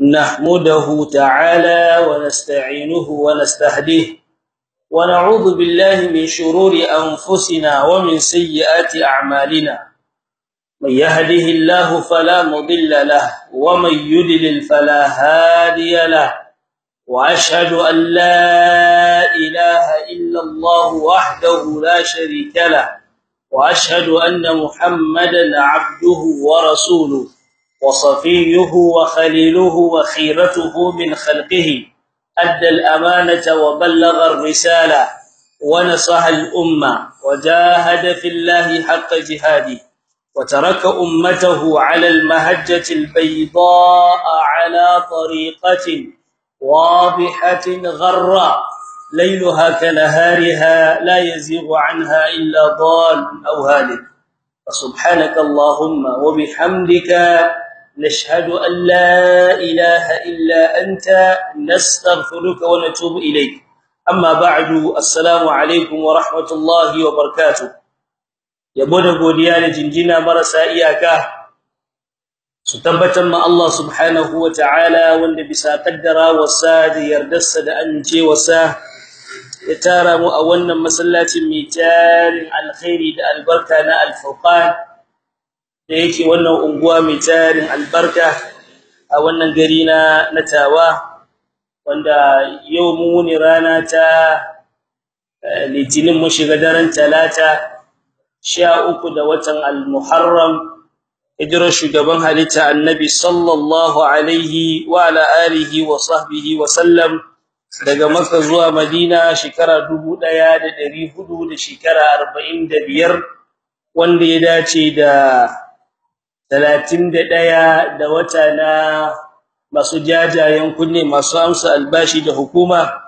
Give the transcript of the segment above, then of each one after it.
نحمده تعالى ونستعينه ونستهديه ونعوذ بالله من شرور أنفسنا ومن سيئات أعمالنا. من يهده الله فلا مضل له ومن يضلل فلا هادي له. وأشهد أن لا إله إلا الله وحده لا شريك له. وأشهد أن محمدا عبده ورسوله. وصفيه وخليله وخيرته من خلقه أدى الأمانة وبلغ الرسالة ونصح الأمة وجاهد في الله حق جهاده وترك أمته على المهجة البيضاء على طريقة واضحة غراء ليلها كنهارها لا يزيغ عنها إلا ضال أو هالك. فسبحانك اللهم وبحمدك نشهد ان لا اله الا انت نستغفرك ونتوب اليك اما بعد السلام عليكم ورحمه الله وبركاته yabo da godiya da jinjina marasa iyaka su tabbatar ma Allah subhanahu wataala wanda bisa kaddara wasa da yardarsa da amincewarsa ya tara mu a wannan masallacin mai tarin alkhairi da albarka na alfurqan da yake wannan unguwa mai tarin albarka a wannan gari na natawa wanda yau mu ne rana ta litinin mu shiga daren talata sha uku da watan al-Muharram hijirar shugaban halitta annabi sallallahu alaihi wa ala alihi wa sahbihi wa sallam daga Makka zuwa Madina shekara 1400 da shekara 45 wanda ya dace da 31 da wata na masu jajayen kunne masu amsa albashi da hukuma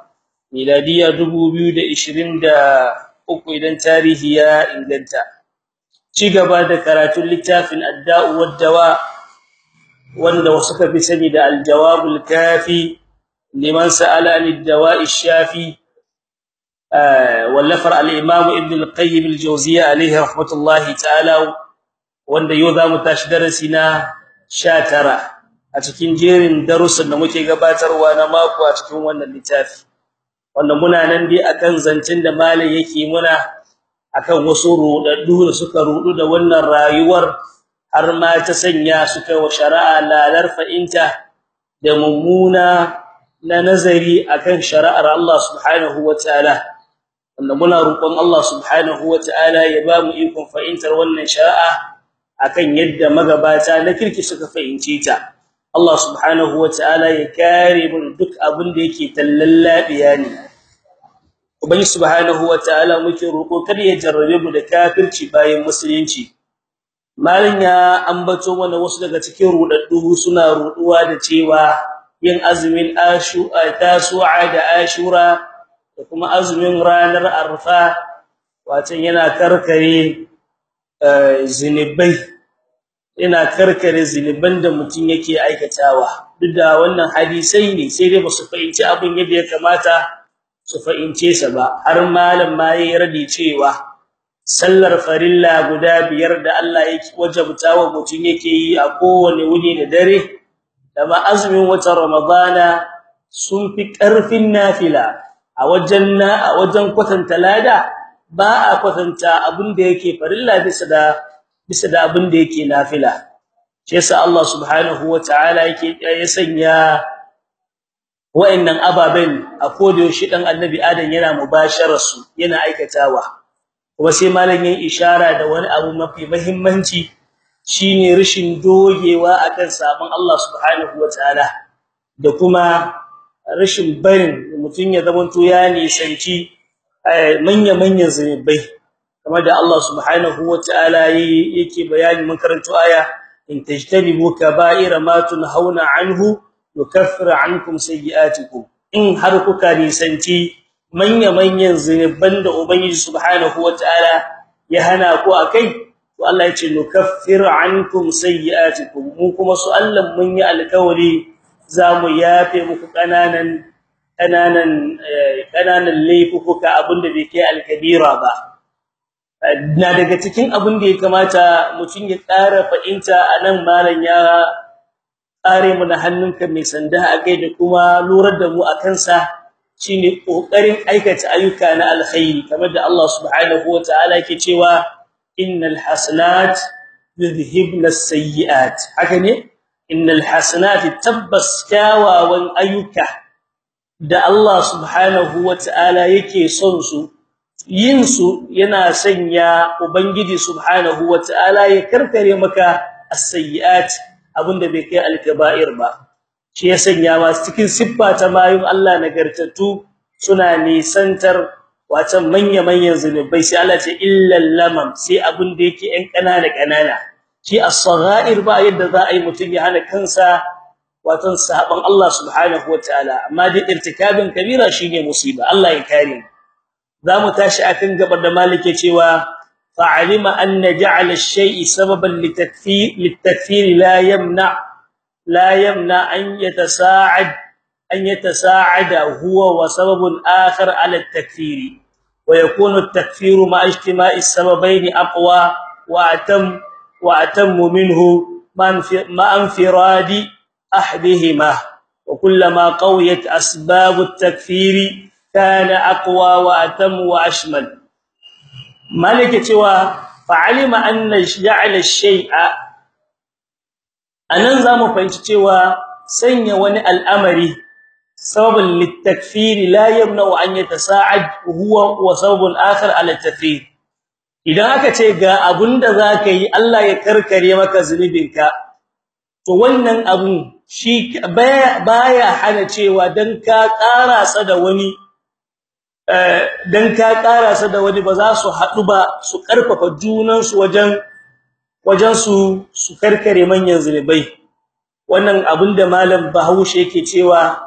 miladiya 2023 idan tarihi ya inganta. Ci gaba da karatun littafin adda'u wad-dawa wanda wasu ka fi sani da al-jawabul kafi liman sa'ala anid-dawa'i shafi wallafar al-imam ibn al-qayyim al-jawziyya alayhi rahmatullahi ta'ala. Wanda yau za mu tashi darasi na 19 a cikin jerin darussan da muke gabatarwa na mako a cikin wannan littafi. Wanda muna nan dai akan zancin da malai yake muna akan wasu rudaddu da suka rudu da wannan rayuwar har ma ta sanya suka wa shari'a lalar fa'inta da mummuna na nazari akan shari'ar Allah subhanahu wataala wanda muna roƙon Allah subhanahu wataala ya ba mu ikon fa'intar wannan shari'a akan yadda magabata na kirki suka fahimce ta. Allah subhanahu wataala ya kare mu duk abin da yake tallallabiya ne. Ubangi subhanahu wataala muke roko kada ya jarrabe mu da kafirci bayan musulunci. Malin ya ambato mana wasu daga cikin rudaddu suna ruduwa da cewa yin azumin ashu tasu'a da ashura da kuma azumin ranar arfa wato yana karkare zinubai yana karkare zinuban da mutun yake aikatawa. Duk da wannan hadisai ne sai dai ba su fahimci abin yadda ya kamata su fahimce sa ba. Har malam ma yayi radi cewa sallar farilla guda biyar da Allah yake wajabtawa mutun yake yi a kowane wuni da dare da ma azumin watan ramadana sun fi ƙarfin nafila a wajen na a wajen kwatanta lada ba a kwatanta abin da yake farilla bisa da bisa da abin da yake nafila. Shi yasa Allah subhanahu wataala yake ya sanya wa'annan ababen a koda shi dan annabi adam yana mubasharar su yana aikatawa. Kuma sai malam yayin ishara da wani abu mafi muhimmanci shine rishin dogewa akan sabon Allah subhanahu wataala da kuma rishin barin mutun ya zamanto ya nisanci manya manyan zunubai kamar da Allah subhanahu wataala yake bayani mun karanto aya in tajtanibu kaba'ira ma tunhauna anhu yukaffiru ankum sayyi'atikum. In har kuka nisanci manya manyan zinuban da ubangiji subhanahu wataala ya hana ku akai to Allah ya ce nukaffiru ankum sayyi'atikum. Mu kuma su Allah mun yi alƙawari za mu yafe muku ƙananan ƙananan ƙananan laifuka abin da bai kai alkabira ba. Na daga cikin abin da ya kamata mutum ya ƙara fa'inta a nan malan ya kare mu na hannunka mai sanda a gai da kuma lurar da mu akan sa shine ƙoƙarin aikata ayyuka na alkhairi. Kamar da Allah subhanahu wataala yake cewa innal hasanat yudhhibna as-sayyi'at. Haka ne? Innal hasanat tabbas kyawawan ayyuka da Allah subhanahu wataala yake son su yin su yana sanya ubangiji subhanahu wataala ya karkare maka as-sayyi'at abin da bai kai al-kaba'ir ba. Shi ya sanya ma cikin siffa ta mayun Allah nagartattu suna nisantar watan manya manyan zunubai. Sai Allah ce illal lamam sai abin da yake ɗan kanana kanana shi as-saghair ba yadda za a yi mutun ya hana kansa watan sahaban Allah subhanahu wataala amma da irtikabin kabira shine musiba Allah ya kare mu zamu tashi akan gabar da malike cewa fa'alima anna ja'ala ash-shay'i sababan litakfir litakfir la yamna' لا يمنع أن يتساعد أن يتساعد هو وسبب آخر على التكفير ويكون التكفير مع اجتماع السببين أقوى وأتم وأتم منه مع انفراد أحدهما وكلما قويت أسباب التكفير كان أقوى وأتم وأشمل مالك توا فعلم أن جعل الشيء anan zamu fahimci cewa sanya wani al'amari sababun litakfir la yamna an yatasa'ad huwa wa sababun akhar ala takfir idan aka ce ga abunda zaka yi Allah ya karkare maka zunubinka to wannan abun shi baya hana cewa dan ka karasa da wani dan ka karasa da wani ba za su hadu ba su ƙarfafa junan su wajen wajen su su karkare manyan zulubai wannan abin da malam Bahaushe yake cewa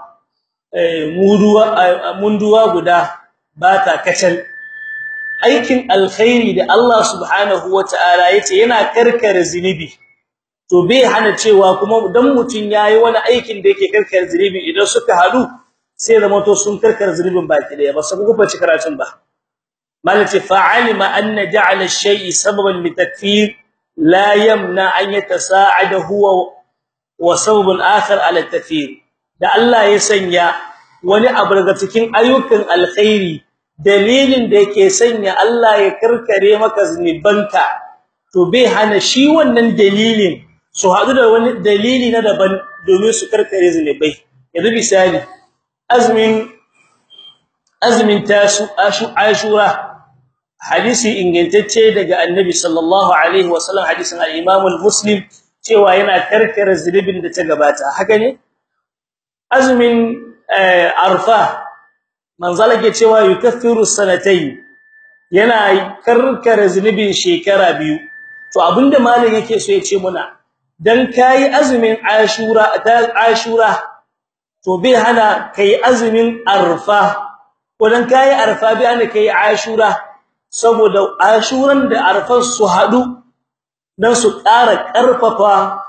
muduwa munduwa guda ba ta kacal. Aikin alkhairi da Allah subhanahu wataala ya ce yana karkare zinubi to bai hana cewa kuma dan mutun yayi wani aikin da yake karkar zunubi idan suka halu sai zama to sun karkar zunubin baki ɗaya ba su gufa ci karatun ba. Malati fa'alima anna ja'ala ash-shay'i sababan litakfir la yamna an yatasa'ada huwa wa sababun akhar ala takfir. Da Allah ya sanya wani abu daga cikin ayyukan alkhairi dalilin da yake sanya Allah ya karkare maka zunubanka to bai hana shi wannan dalilin su hadu da wani dalili na daban domin su karkare zunubai. Yanzu misali azmin azmin tasu ashura hadisi ingantacce daga annabi sallallahu alaihi wasallam hadisin al-imam al-muslim cewa yana karkare zulubin da ta gabata. Haka ne? Azmin arfa manzala ke cewa yukaffiru sanatayn yana karkare zulubin shekara biyu. To abin da malam yake so ya ce muna dan kai azumin ashura ta ashura to bai hana kai azumin arfa. Ko dan kai arfa bai hana kai ashura saboda ashuran da arfan su hadu dan su ƙara ƙarfafa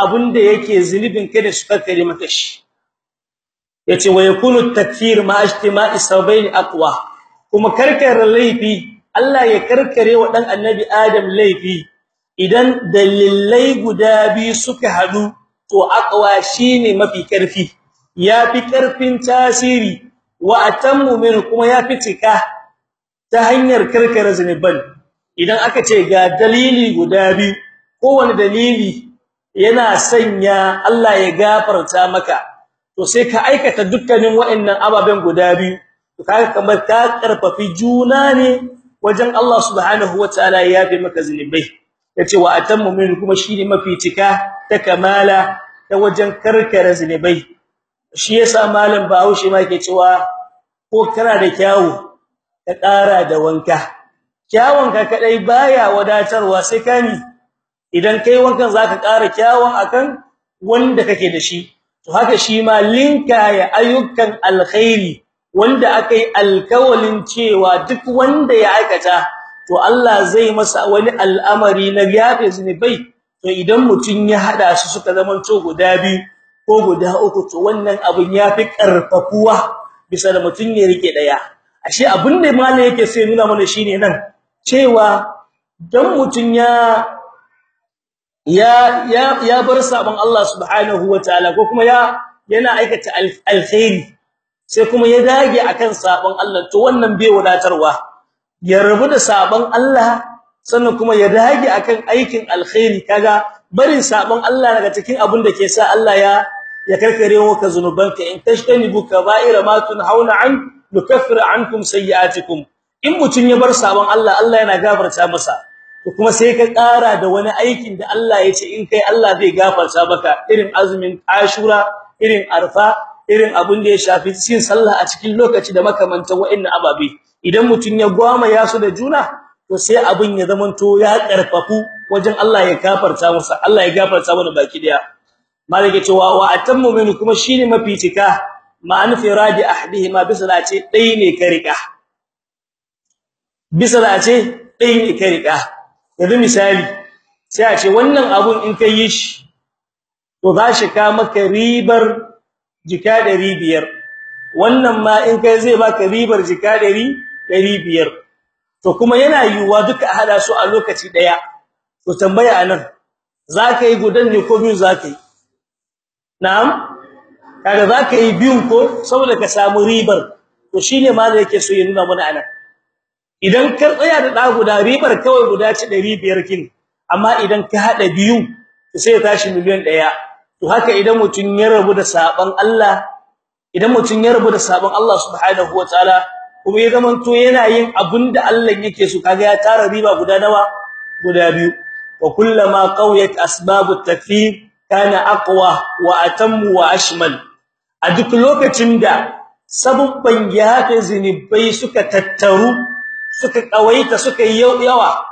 abin da yake zulubin kai da suka kare maka shi. Yace wa yakunu takfir ma ijtima'i sabain aqwa. Kuma karkare laifi Allah ya karkare wa dan annabi Adam laifi. Idan dalilai guda biyu suka hadu to aqwa shine mafi ƙarfi yafi ƙarfin tasiri wa atammu min kuma yafi cika ta hanyar karkare zanuban idan aka ce ga dalili guda biyu kowane dalili yana sanya Allah ya gafarta maka to sai ka aikata dukkanin waɗannan ababen guda biyu. To kaga kamar ka karfafi juna ne wajen Allah subhanahu wataala ya yafe maka zanubai ya ce wa atammu min kuma shine mafi cika ta kamala ta wajen karkare zanubai shi yasa malam Bahaushe ma yake cewa ko kana da kyawu ka ƙara da wanka. Kyawunka kadai baya wadatarwa sai kani idan kai wankan zaka ƙara kyawun akan wanda kake da shi. To haka shi ma linka ya ayyukan alkhairi wanda akai alkawalin cewa duk wanda ya aikata to Allah zai masa wani al'amari na yafe zunubai to idan mutun ya hada su suka zaman to guda biyu ko guda uku to wannan abun yafi karfafuwa bisa da mutun ya riƙe ɗaya ashe abin da malai yake sai nuna mana shine nan cewa dan mutun ya ya ya bar sabon Allah subhanahu wataala ko kuma ya yana aikata alkhairi sai kuma ya dage akan sabon Allah to wannan bai wadatarwa. Ya rabu da sabon Allah sannan kuma ya dage akan aikin alkhairi. Kaga barin sabon Allah daga cikin abin da ke sa Allah ya ya karkare maka zanubanka in tashtanibu kaba'ira ma tunhauna an nukaffir ankum sayi'atikum in mutun ya bar sabon Allah Allah yana gafarta masa. To kuma sai ka ƙara da wani aikin da Allah ya ce in kai Allah zai gafarta maka. Irin azumin Ashura irin Arfa irin abin da ya shafi cin sallah a cikin lokaci da makamantan wa'annan ababe. Idan mutun ya gwama ya su da juna to sai abin ya zamanto ya karfafu wajen Allah ya gafarta masa Allah ya gafarta mana baki ɗaya malike cewa wa atammu min kuma shine mafi cika ma'an firadi ahdihima bisala ce dai ne ka riƙa bisala ce dai ne ka riƙa yanzu misali sai a ce wannan abun in kai yi shi to za shi ka maka ribar jika 500 wannan ma in kai zai baka ribar jika 500 to kuma yana yiwuwa duka a hada su a lokaci ɗaya to tambaya a nan zaka yi gudan ne ko biyu zaka yi? Na'am? Kaga zaka yi biyun ko saboda ka samu ribar. To shine ma da yake so ya nuna mana a nan idan ka tsaya da da guda ribar kawai guda ci 500 kin amma idan ka hada biyu sai ya tashi miliyan 1 to haka idan mutun ya rabu da saban Allah idan mutun ya rabu da saban Allah subhanahu wataala kuma ya zaman to yana yin abin da Allah yake so kaga ya tara riba guda nawa? Guda biyu. Wa kullama qawiyat asbabut takfir kana aqwa wa atammu wa ashmal. A duk lokacin da sabubban yafe zinibai suka tattaru suka kawaita suka yawa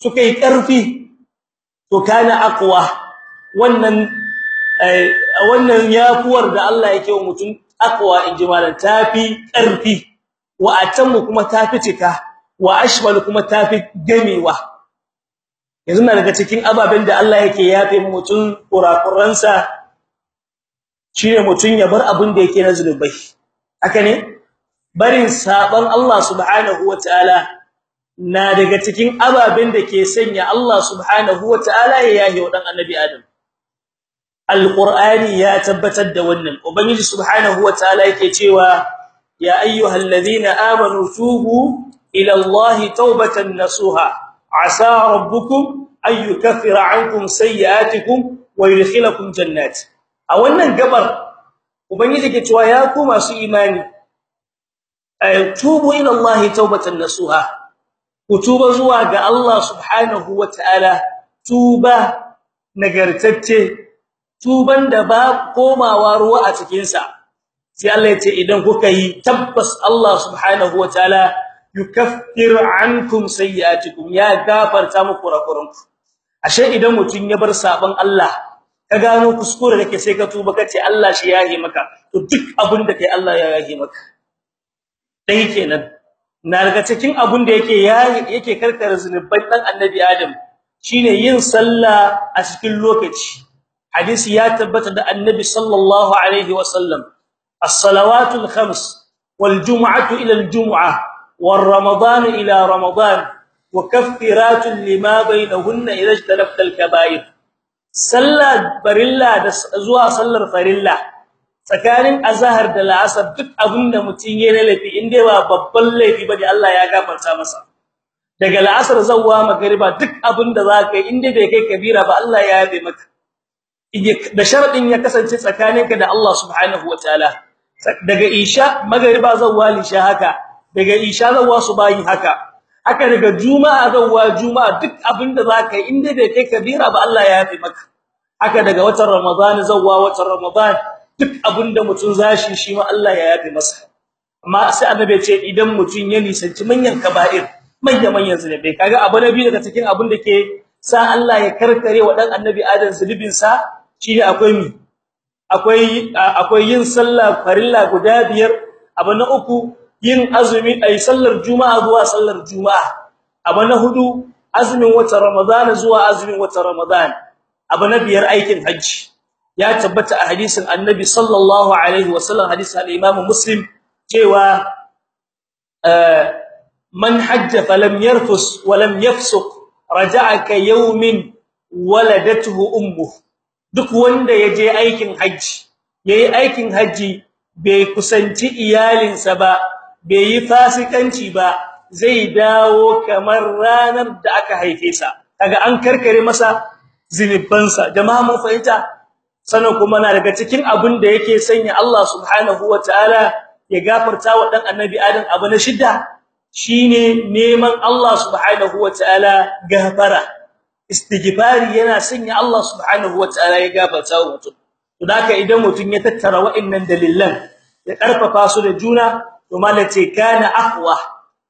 suka yi ƙarfi to kana aqwa. Wannan wannan yafuwar da Allah yake wa mutum aqwa injimalan tafi ƙarfi wa atammu kuma tafi cika wa ashmal kuma tafi gamewa. Yanzu na daga cikin ababen da Allah yake yafe mutum kurakuransa shine mutum ya bar abin da yake na zulubai haka ne? Barin saban Allah subhanahu wataala na daga cikin ababen da ke sanya Allah subhanahu wataala ya yahe wa dan annabi Adam. Alqur'ani ya tabbatar da wannan. Ubangiji subhanahu wataala yake cewa ya ayyuhalladhina amanu tubu ila allahi tawbatan nasuha asa rabbukum ay yukaffira ankum sayi'atikum wa yudkhilakum jannat a wannan gabar ubangiji ke cewa ya ku masu imani ay tubu ila allahi tawbatan nasuha. Ku tuba zuwa ga Allah subhanahu wataala tuba nagartacce tuban da ba komawa ruwa a cikin sa sai Allah ya idan kuka yi tabbas Allah subhanahu wataala yukaffir ankum sayiatikum ya gafarta muku kurakuranku. Ashe idan mutun ya bar saban Allah ka gano kuskure dake sai ka tuba kace Allah shi yahi maka to duk abin da kai Allah ya yahi maka. Dai kenan. Na daga cikin abin da yake yake karkar zunubai dan annabi Adam shine yin sallah a cikin lokaci. Hadisi ya tabbata da annabi sallallahu alaihi wasallam jum'atu ila al-jum'ah war ramadan ila ramadan wa kaffiratun lima bainahunna idha ijtalafta al-kaba'ir. Sallar farilla da zuwa sallar farilla tsakanin azhar da la'asar duk abin da mutun yayin laifi inde ba babban laifi ba ne Allah ya gafarta masa. Daga la'asar zawwa magriba duk abin da zaka yi bai kai kabira ba Allah ya yabe maka. Da sharadin ya kasance tsakaninka da Allah subhanahu wataala daga isha magriba zawwa lisha haka. Daga isha zawwa subahi haka. Haka daga juma'a zawwa juma'a. Duk abin da zaka yi inde bai kai kabira ba Allah ya yabe maka. Haka daga watan ramadan zawwa watan ramadan. Duk abin da mutun zashi shi ma Allah ya yabe masa. Amma sai annabi ya ce idan mutun ya nisanci manyan kaba'ir manyan manyan zunubai. Kaga abu nabi daga cikin abin da ke sa Allah ya karkare wa dan annabi Adam zulubin sa shine akwai mi akwai akwai yin sallah farilla guda biyar. Abu na uku yin azumi ay sallar juma'a zuwa sallar juma'a. Abu na huɗu azumin watan ramadan zuwa azumin watan ramadan abu na biyar aikin hajji. Ya tabbata a hadisin annabi sallallahu alaihi wasallam hadisin al-imam muslim cewa man hajja falam yarfus wa lam yafsuq raja'a ka yawmin waladatuhu ummu duk wanda ya je aikin haji yayi aikin haji bai kusanci iyalinsa ba bai yi fasikanci ba zai dawo kamar ranar da aka haife sa. Kaga an karkare masa zinubansa jama'a mun fahimta? Sanan kuma na daga cikin abin da yake sanya Allah subhanahu wataala ya gafarta wa dan annabi Adam abu na shidda shine neman Allah subhanahu wataala gafara. Istighfari yana sanya Allah subhanahu wataala ya gafarta wa mutum. To haka idan mutum ya tattara wa'annan dalilan ya ƙarfafa su da juna to malace kana aqwa.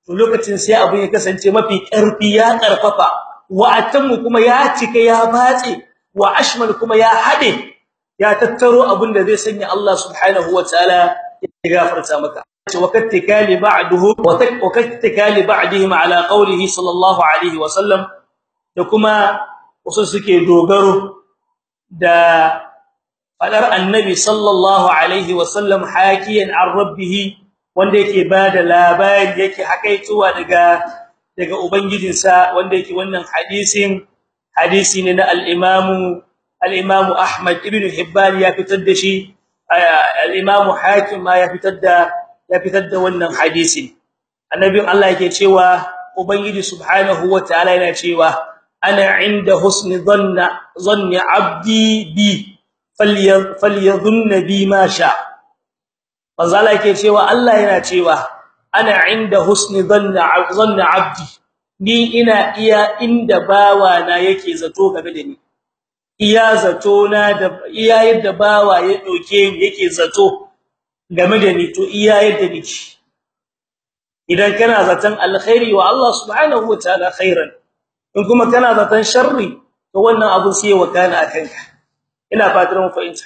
To lokacin sai abun ya kasance mafi ƙarfi ya ƙarfafa wa atammu kuma ya cika ya batse. Wa ashmal kuma ya hade ya tattaro abun da zai sanya Allah subhanahu wataala ya gafarta maka. Wakattikali ba'dahu wakattikali ba'dihim ala qawlihi sallallahu alaihi wasallam da kuma wasu suke dogaro da fadar annabi sallallahu alaihi wasallam hakiyan an rabbih wanda yake ba da labari yake hakaituwa daga daga ubangijinsa wanda yake wannan hadisin hadisi ne na al-imamu al-imamu ahmad ibn hibban ya fitar da shi al-imamu hakim ma ya fitar da ya fitar da wannan hadisin. Annabin Allah yake cewa ubangiji subhanahu wataala yana cewa ana inda husni dhanna dhanni abdi bi falyadhunna bi ma sha manzala yake cewa Allah yana cewa ana inda husni dhanna dhanna abdi ni ina iya inda bawa na yake zato game da ni iya zato na da iya yadda bawa ya doke yake zato game da ni to iya yadda nake idan kana zaton alkhairi wa Allah subhanahu wataala khairan in kuma kana zaton sharri to wannan abu sai wa kana akanka ina fatar mu fahimta.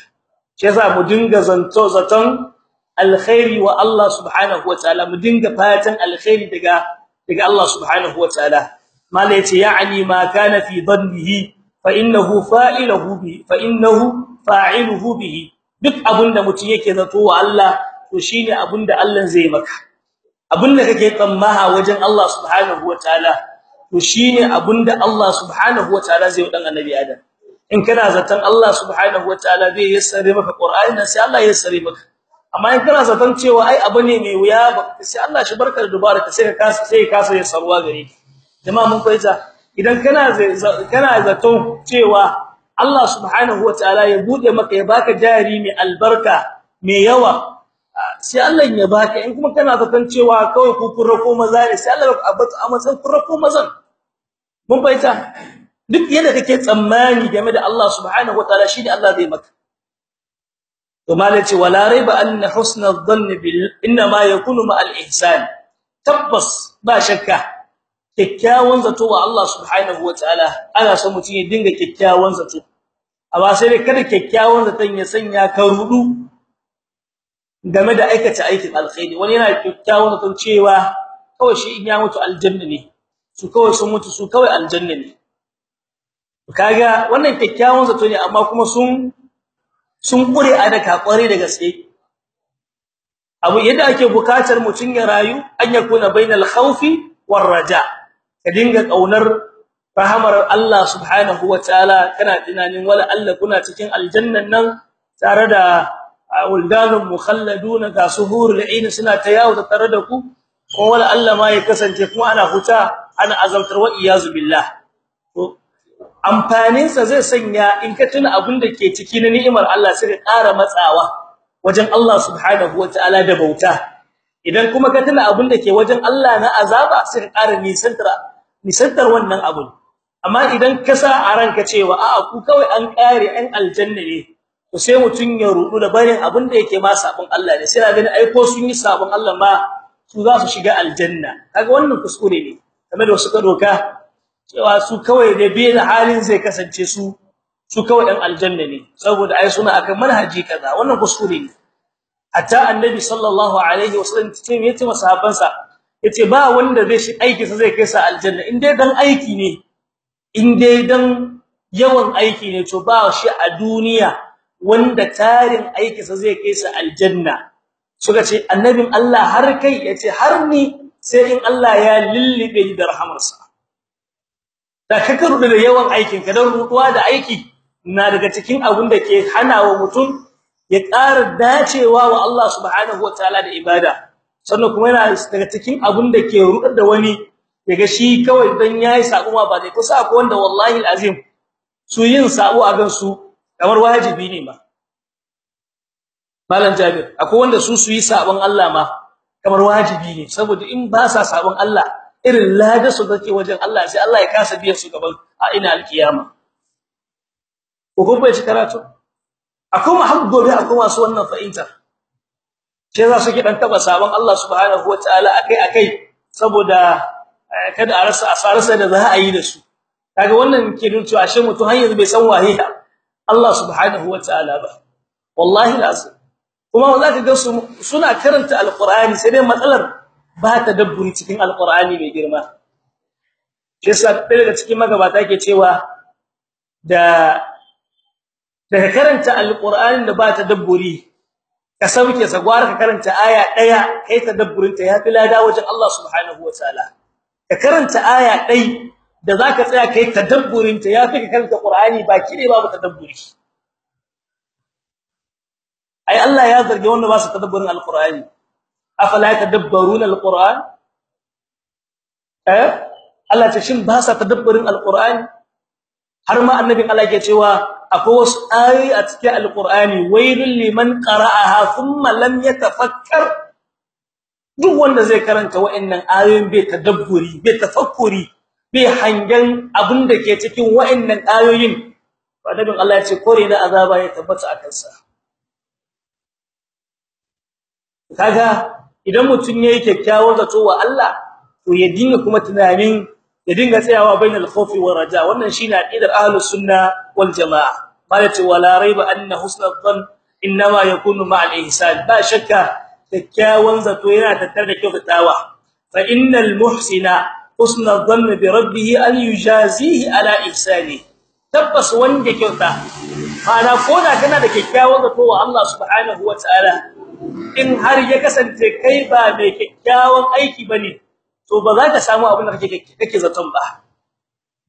Shi yasa mu dinga zanto zaton alkhairi wa Allah subhanahu wataala mu dinga fatan alkhairi daga daga Allah subhanahu wataala mala ya ce ya'ni ma kana fi dhannihi fa innahu fa'iluhu bi fa innahu fa'iluhu bihi. Duk abin da mutum yake zato wa Allah to shine abin da Allah zai maka. Abinda kake tsammaha wajen Allah subhanahu wataala to shine abin da Allah subhanahu wataala zai dan annabi Adam in kana zaton Allah subhanahu wataala zai yassare maka Qur'ani sai Allah ya yassare maka amma in kana zaton cewa ai abu ne mai wuya sai Allah shi barka da dubaraka sai ka kasa sai ka kasa sarwa gare ki jama'a mun fahimta idan kana kana zaton cewa Allah subhanahu wataala ya buɗe maka ya baka jari mai albarka mai yawa sai Allah ya baka in kuma kana zaton cewa kawai ku ko maza ne sai Allah ya abata a matsayin ko mazan mun fahimta? Duk yadda kake tsammani game da Allah subhanahu wataala shi Allah zai maka. To malaci wala raiba anna husna adh-dhann bil inma yakunu ma al-ihsan tabbas ba shakka kikkiawan zato wa Allah subhanahu wataala ana so mutun ya dinga kikkiawan zato. Amma sai dai kada kikkiawan zaton ya sanya ka rudu game da aikata aikin alkhairi. Wani yana kikkiawan zaton cewa kawai shi in ya mutu aljanna ne. Su kawai sun mutu su kawai aljanna ne. Kaga wannan kikkiawan zato ne amma kuma sun sun kure a daka kware da gaske. Abu yadda ake buƙatar mutun ya rayu an yakuna bainal khawfi war raja. Ka dinga ƙaunar rahamar Allah subhanahu wataala kana tunanin wala Allah kuna cikin aljannan nan tare da uldanun mukhalladuna ga suhurul ain suna tayawu da tare da ku. Ko wala Allah ma ya kasance kuma ana huta ana azabtar wa iyazu billah. To amfanin sa zai sanya in ka tuna abin da ke ciki na ni'imar Allah sai ka ƙara matsawa wajen Allah subhanahu wataala da bauta. Idan kuma ka tuna abin da ke wajen Allah na azaba sai ka ƙara nisantar nisantar wannan abun. Amma idan ka sa a ranka cewa a'a ku kawai an ƙare an aljanna ne to sai mutun ya rudu da barin abin da yake ma sabon Allah ne. Sai na gani ai ko sun yi sabon Allah ma su za su shiga aljanna. Kaga wannan kuskure ne kamar da wasu ka doka cewa su kawai da bai halin zai kasance su su kawai dan aljanna ne. Saboda ai suna akan manhaji kaza wannan kuskure ne. Hatta annabi sallallahu alaihi wasallam ce ya ce masahabansa ya ce ba wanda zai shi aiki sa zai kai sa aljanna. In dai dan aiki ne in dai dan yawan aiki ne to ba shi a duniya wanda tarin aiki sa zai kai sa aljanna. Suka ce annabin Allah har kai ya ce har ni sai in Allah ya lillibe da rahamarsa. Da kaka rudu da yawan aikin ka dan ruduwa da aiki na daga cikin abun da ke hanawa mutum ya ƙara dacewa wa Allah subhanahu wataala da ibada. Sannan kuma yana daga cikin abun da ke rudar da wani yaga shi kawai dan yayi sabo ma ba dai kusa akwai wanda wallahi alazim su yin sabo a gan su kamar wajibi ne ma. Malam jabir akwai wanda su su yi sabon Allah ma kamar wajibi ne saboda in ba sa sabon Allah irin lada su dake wajen Allah sai Allah ya kasa biyan su gaban a ina alkiyama. Ko kuma ci karatu? Akwai mahabbobi akwai masu wannan fa'inta sai za su ki dan taba sabon Allah subhanahu wataala akai akai saboda kada a rasa asararsa da za a yi da su. Kaga wannan ke nuna cewa ashe mutum har yanzu bai san waye Allah subhanahu wataala ba. Wallahi lazim. Kuma za ka ga su suna karanta alqur'ani sai dai matsalar ba ta dabburi cikin alqur'ani mai girma. Shi yasa daga cikin magabata ke cewa da daga karanta alqur'ani da ba ta dabburi ka sauke sagwar ka karanta aya ɗaya kai tadabburin ta yafi lada wajen Allah subhanahu wataala ka karanta aya dai da zaka tsaya kai tadabburin ta yafi ka karanta qur'ani baki ne babu tadabburi ai Allah ya zarge wanda ba su tadabburin alqur'ani. Afala yatadabbaruna alqur'an? Eh? Allah ce shin ba sa tadabburin alqur'ani? Har ma annabin Allah yake cewa akwai wasu ayoyi a cikin alqur'ani wailul liman qara'aha thumma lam yatafakkar. Duk wanda zai karanta wa'annan ayoyin bai tadabburi bai tafakkuri bai hangen abin da ke cikin wa'annan ayoyin. Annabin Allah ya ce kore na azaba ya tabbata a kansa. Kaga idan mutun yayi kyakkyawar zato wa Allah to ya dinga kuma tunanin ya dinga tsayawa bainal khawfi war raja. Wannan shine aqidar ahlus sunna wal jamaa. Malati wala raiba anna husnul dhann inma yakunu ma'al ihsan ba shakka kyakkyawan zato yana tattare da kyautatawa. Fa innal muhsina husnul dhann bi rabbih an yujazihi ala ihsani. Tabbas wanda kyauta ana koda kana da kyakkyawan zato wa Allah subhanahu wa ta'ala in har ya kasance kai ba mai kyakkyawan aiki ba ne to ba za ka samu abin da kake kake zaton ba.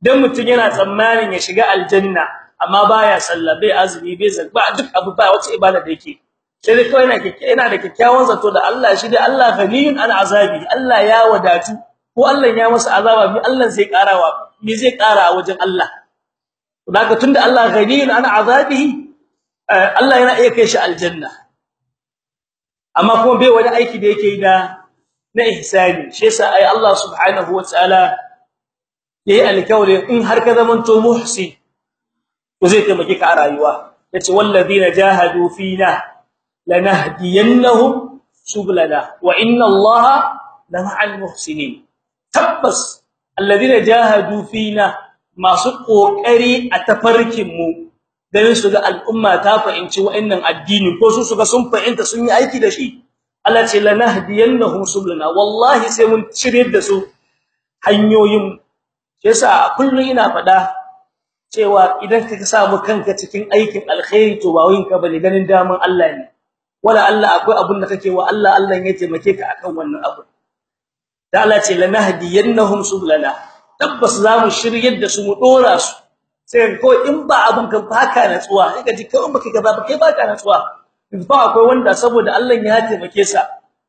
Dan mutun yana tsammanin ya shiga aljanna amma baya sallah bai azumi bai zakka duk abu ba wace ibada da yake. Sai dai kawai yana da kyakkyawan zato da Allah shi dai Allah ghaniyun an azabi Allah ya wadatu ko Allah ya masa azaba bi Allah zai karawa me zai kara wajen Allah? Daga tunda Allah ghaniyun an azabihi Allah yana iya kai shi aljanna. Amma kuma bai wani aiki da yake da na ihsani. Shi yasa ai Allah subhanahu wataala yayi alkawli in har ka zamanto muhsin to zai taimake ka a rayuwa. Yace walladina jahadu fina lanahdiyannahum sublana wa inna Allaha lama'al muhsinin. Tabbas alladina jahadu fina masu ƙoƙari a tafarkin mu dan su ga al'umma ta fahimci wa'annan addini ko su suga sun fahimta sun yi aiki da shi. Allah ce lanahdiyannahum sublana wallahi sai mun cire da su hanyoyin. Yasa kullun ina fada cewa idan ka samu kanka cikin aikin alkhairi to ba wayin ka ba ne ganin daman Allah ne. Wala Allah akwai abun da kake wa Allah Allah ya taimake ka akan wannan abu. Da Allah ce lanahdiyannahum sublana tabbas za mu shiryar da su mu dora su. Sai ko in ba abun ka baka natsuwa. Sai ka ji kawai baka kaza ba kai baka natsuwa. Fa akwai wanda saboda Allah ya taimake sa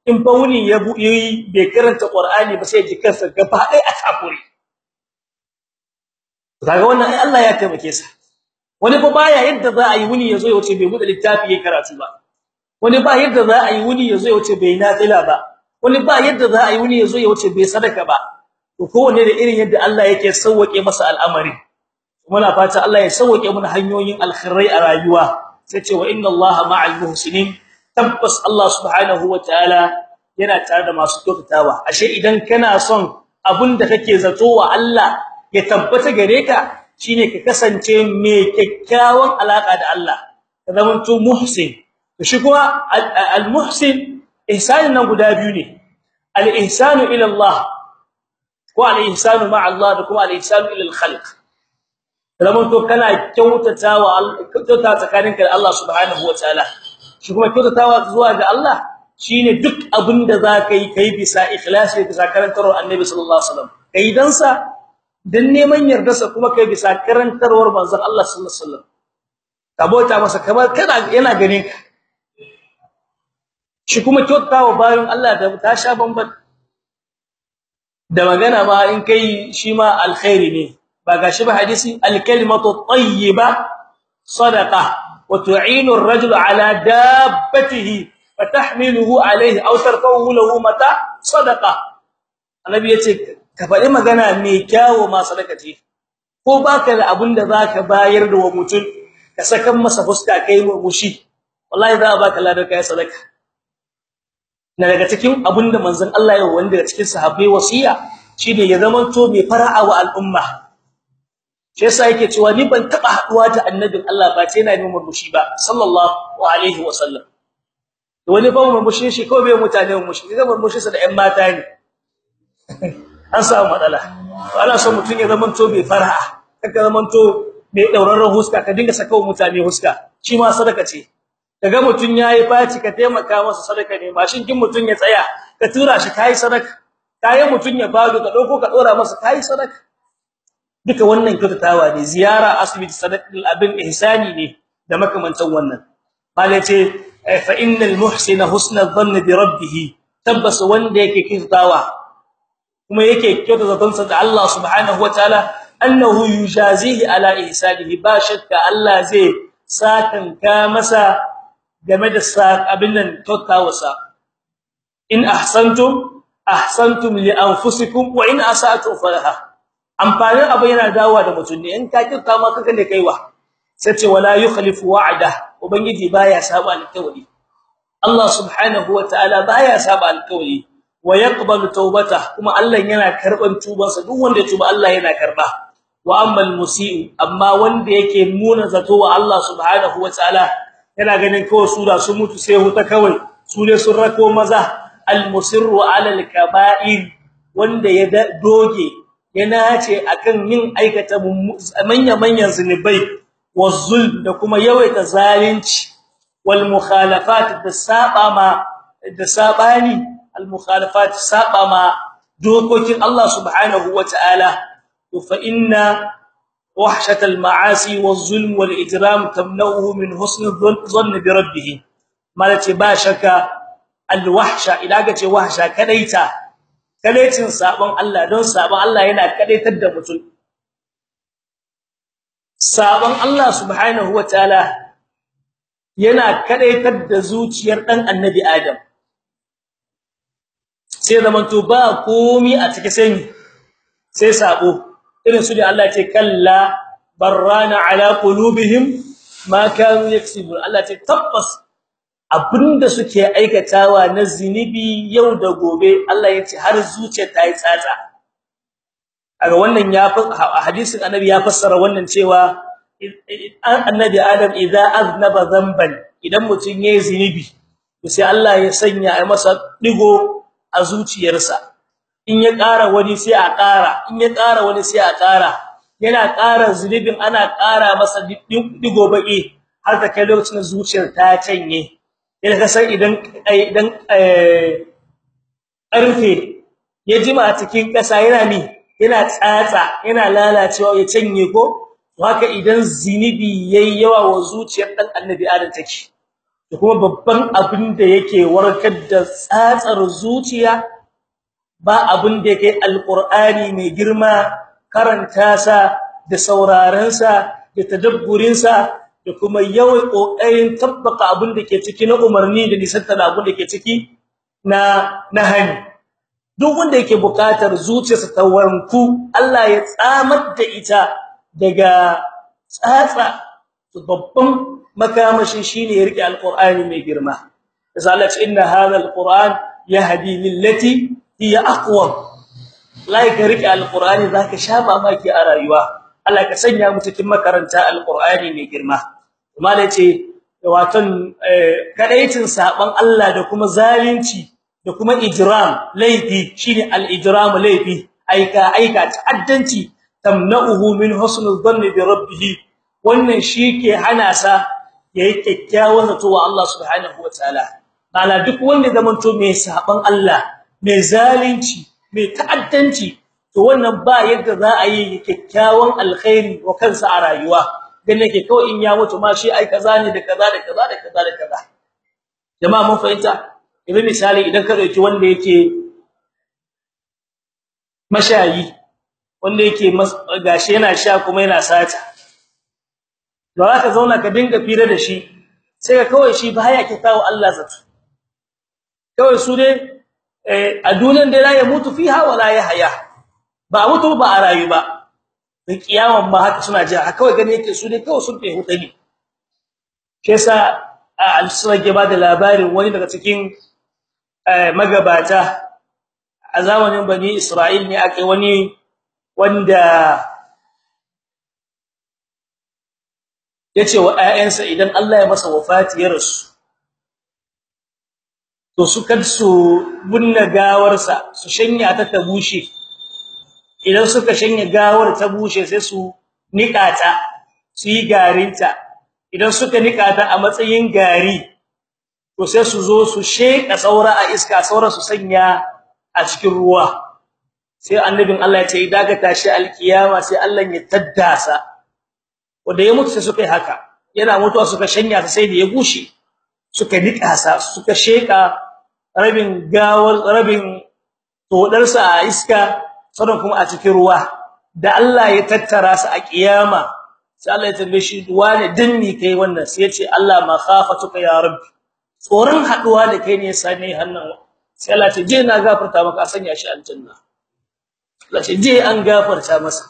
in fa wuni ya buyi bai karanta Qur'ani ba sai ji kansa gaba dai a takure. Kaga wannan ai Allah ya taimake sa. Wani fa baya yadda za a yi wuni ya zo ya wuce bai buɗe littafi yayin karatu ba. Wani ba yadda za a yi wuni ya zo ya wuce bai nafila ba. Wani ba yadda za a yi wuni ya zo ya wuce bai sadaka ba. To kowanne da irin yadda Allah yake sauke masa al'amari. Muna fata Allah ya sauke mana hanyoyin alkhairai a rayuwa. Sai ce wa inna Allaha ma'al muhsinin. Tabbas Allah subhanahu wataala yana tare da masu kyautatawa. Ashe idan kana son abin da kake zato wa Allah ya tabbata gare ka shine ka kasance mai kyakkyawan alaka da Allah. Ka zamanto muhsin. Shi kuma al-muhsin ihsanin nan guda biyu ne. Al-ihsanu ila Allah ko al-ihsanu ma'a Allah da kuma al-ihsanu ila al-khalq. Zamanto kana kyautatawa kyautata tsakaninka da Allah subhanahu wataala shi kuma kyautatawa zuwa ga Allah shine duk abin da zaka yi kai bisa ikhlasi bisa karantar annabi sallallahu alaihi wasallam. Kai dan sa dan neman yardarsa kuma kai bisa karantarwar manzon Allah sallallahu alaihi wasallam. Ka bauta masa kamar kana yana gane ka. Shi kuma kyautawa bayan Allah da ta sha bamban. Da magana ma in kai shi ma alkhairi ne. Ba gashi ba hadisi alkalimatu tayyiba sadaqa wa tu'inu ar-rajul ala dabbatihi fatahmiluhu alayhi aw tarkahu lahu mata sadaqa. Annabi ya ce ka faɗi magana mai kyawu ma sadaka ko baka da abin da zaka bayar da wa mutum ka saka masa fuska kai mushi wallahi za a baka ladar kai sadaka. Na daga cikin abin da manzon Allah ya wanda daga cikin sahabbai wasiya shine ya zamanto mai fara'a wa al'umma. Shi yasa yake cewa ni ban taba haɗuwa da annabin Allah ba sai yana neman murmushi ba sallallahu alaihi wasallam wani ba murmushi shi ko bai mutane murmushi ga murmushi sa da ƴan mata ne. An samu matsala. Ana son mutun ya zamanto mai fara'a kaga zamanto mai daurarren huska ka dinga saka mutane huska. Shi ma sadaka ce. Kaga mutun yayi faci ka taimaka masa sadaka ne. Mashin kin mutun ya tsaya ka tura shi kai sadaka. Kai mutun ya bado ka ɗauko ka dora masa kai sadaka. Duka wannan kyautatawa ne ziyara asibiti sadaqul abin ihsani ne da makamantan wannan. Malai ce fa innal muhsina husna dhanni bi rabbih tabbas wanda yake kyautatawa kuma yake kyautata zansa da Allah subhanahu wataala annahu yujazihi ala ihsanihi. Ba shakka Allah zai sakanka masa game da abin nan kyautawarsa in ahsantum ahsantum li anfusikum wa in asatum falaha. Amfanin abu yana dawowa da mutum in ka kirta ma kaka ne kaiwa sai ce wala yukhlifu wa'da. Ubangiji baya saba alƙawari Allah subhanahu wataala baya saba alƙawari wa yaqbalu tawbata. Kuma Allah yana karɓan tubansa. Duk wanda ya tuba Allah yana karɓa wa ammal musii amma wanda yake muna zato wa Allah subhanahu wataala yana ganin kawai su da su mutu sai huta kawai. Su ne sun rako maza. Al musirru ala al kaba'ir. Wanda ya doge yana ce akan yin aikata manya-manyan zunubai wazul da kuma yawaita zalunci. Wal mukhalafat da saba ma da saɓani. Al mukhalafat saba ma dokokin Allah subhanahu wataala fa inna wahshat al ma'asi waz zulm wal ijram tamna'uhu min husn dhann bi rabbih malace ba shakka al wahsha idan ga ce wahsha kadaita. Kadaicin sabon Allah don sabon Allah yana kadaitar da mutum. Sabon Allah subhanahu wataala yana kadaitar da zuciyar dan annabi Adam. Sai zamanto ba komi a cikin sai sai sabo. Irin su da Allah ce kalla barrana ala qulubihim ma kanu yaksibun. Allah ce tabbas abin da suke aikatawa na zinibi yau da gobe Allah ya ce har zuciya ta yi tsatsa. Aga wannan ya hadisin annabi ya fassara wannan cewa annabi adam idza aznaba dhanban idan mutun yayi zinibi to sai Allah ya sanya ai masa ɗigo a zuciyarsa. In ya ƙara wani sai a ƙara in ya ƙara wani sai a ƙara. Yana ƙara zunubin ana ƙara masa ɗigo baki har ta kai lokacin zuciyar ta canye. Idan ka san idan idan ƙarfe ya jima a cikin ƙasa yana mi yana tsatsa yana lalacewa ya canye ko haka idan zinibi yayi yawa wa zuciyar dan annabi adam take. Da kuma babban abin da yake warkar da tsatsar zuciya ba abin da yake alqur'ani mai girma karanta sa da sauraron sa da tadabburin sa da kuma yawan ƙoƙarin tabbaka abin da ke ciki na umarni da nisanta abin da ke ciki na nahani duk wanda yake buƙatar zuciyarsa ta wanku Allah ya tsamar da ita daga tsatsa. Babban makamashi shine ya riƙe alqur'ani mai girma. Yasa ce inna hadha alqur'an yahdi lillati hiya aqwam. Lai ka riƙe alqur'ani zaka sha mamaki a rayuwa. Allah ka sanya mu cikin makaranta alqur'ani mai girma. Da ce watan kadaitin saban Allah da kuma zalunci da kuma ijram laifi shine al-ijram laifi aika aika ta'addanci tamna'uhu min husnul dhanni bi rabbih wannan shike hana sa yayi kyakkyawan zato wa Allah subhanahu wataala mala duk wanda zamanto mai saban Allah mai zalunci mai ta'addanci to wannan ba yadda za a yi kyakkyawan alkhairi wa kansa a rayuwa. Dan nake kawai in ya mutu ma shi ai kaza ne da kaza da kaza da kaza da kaza. Jama'a mun fahimta? Idan misali idan ka ɗauki wanda yake mashayi wanda yake gashi yana sha kuma yana sata. Ba za ka zauna ka dinga fira da shi sai ka kawai shi baya kitawo Allah zato. Kawai su ne a duniyar da ya mutu fiha wala yahya ba mutu ba a rayu ba. Da kiyaman ma haka suna jira. Kawai gani yake su ne kawai sun fi hutani kesa al-sura ke ba da labarin wani daga cikin magabata. A zamanin bani Isra'il ne ake wani wanda ya ce wa ayyansa idan Allah ya masa wafati ya rasu to su kad su bunna gawarsa su shanya ta ta bushe. Idan suka shanya gawar ta bushe sai su nika ta su yi garinta. Idan suka nika ta a matsayin gari to sai su zo su sheka saura a iska saura su sanya a cikin ruwa. Sai annabin Allah ya ce idan ka tashi alkiyama sai Allah ya taddasa wanda ya mutu sai suka yi haka. Yana mutuwa suka shanya ta sai da ya bushe. Suka nika sa suka sheka rabin gawar rabin todarsa a iska. Sannan kuma a cikin ruwa da Allah ya tattara su a kiyama sai Allah ya tambaye shi wane dinni kai wannan? Sai ya ce Allah ma ya rabbi. Tsoron haɗuwa da kai ne sani hannan sai Allah ce na gafarta maka a sanya shi aljanna. Allah ce je an gafarta masa.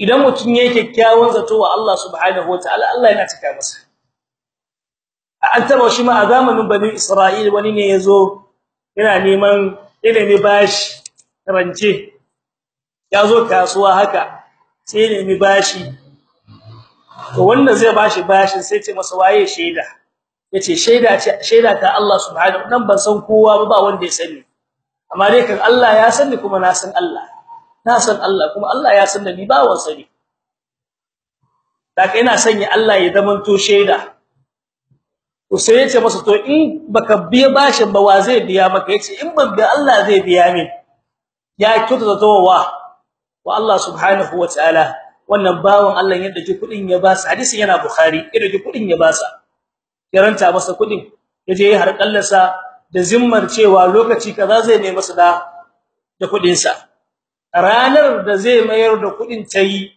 Idan mutun yake kyakkyawan zato wa Allah subhanahu wataala Allah yana cika masa. An taba shi ma a zamanin bani Isra'il wani ne ya zo yana neman ilimi bashi rance. Ya zo kasuwa haka sai nemi bashi. To wanda zai bashi bashin sai ce masa waye shaida? Yace shaida ce shaida ta Allah subhanahu dan ban san kowa ba wanda ya sani. Amma dai kan Allah ya sani kuma na san Allah. Na san Allah kuma Allah ya san da ni ba wan sani daga ina sanya Allah ya zaman to shaida. To sai ya ce masa to in baka biya bashin ba wa zai biya maka? Yace in ban biya Allah zai biya min. Ya kuta towa wa Allah subhanahu wa ta'ala wannan bawon Allah yadda ji kuɗin ya ba su hadisi yana bukhari yadda ji kuɗin ya ba sa kiranta masa kuɗin ya je har kallasa da zimmar cewa lokaci kaza zai nemi masa da da kuɗin sa ranar da zai mayar da kuɗin tayi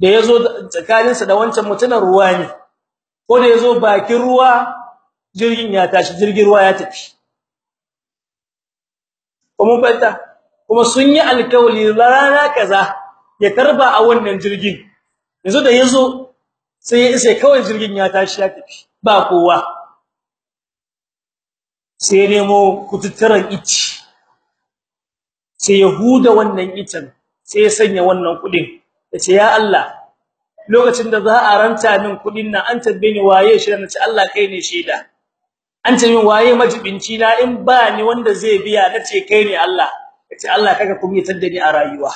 da ya zo tsakanin sa da wancan mutunan ruwa ne ko da ya zo bakin ruwa jirgin ya tashi jirgin ruwa ya tafi. Kuma fanta kuma sun yi alkawali rana kaza ya karɓa a wannan jirgin. Yanzu da ya zo sai ya isa kawai jirgin ya tashi ya tafi ba kowa. Sai nemo kututturan ici sai yahuda wannan icen sai ya sanya wannan kuɗin ya ce ya Allah lokacin da za a ranta min kuɗin nan an tabbe ni waye shi? Nace Allah kai ne shaida. An ce min waye majibinci na in ba ni wanda zai biya? Nace kai ne Allah. Ya ce Allah kaga kuma ya tadda ni a rayuwa.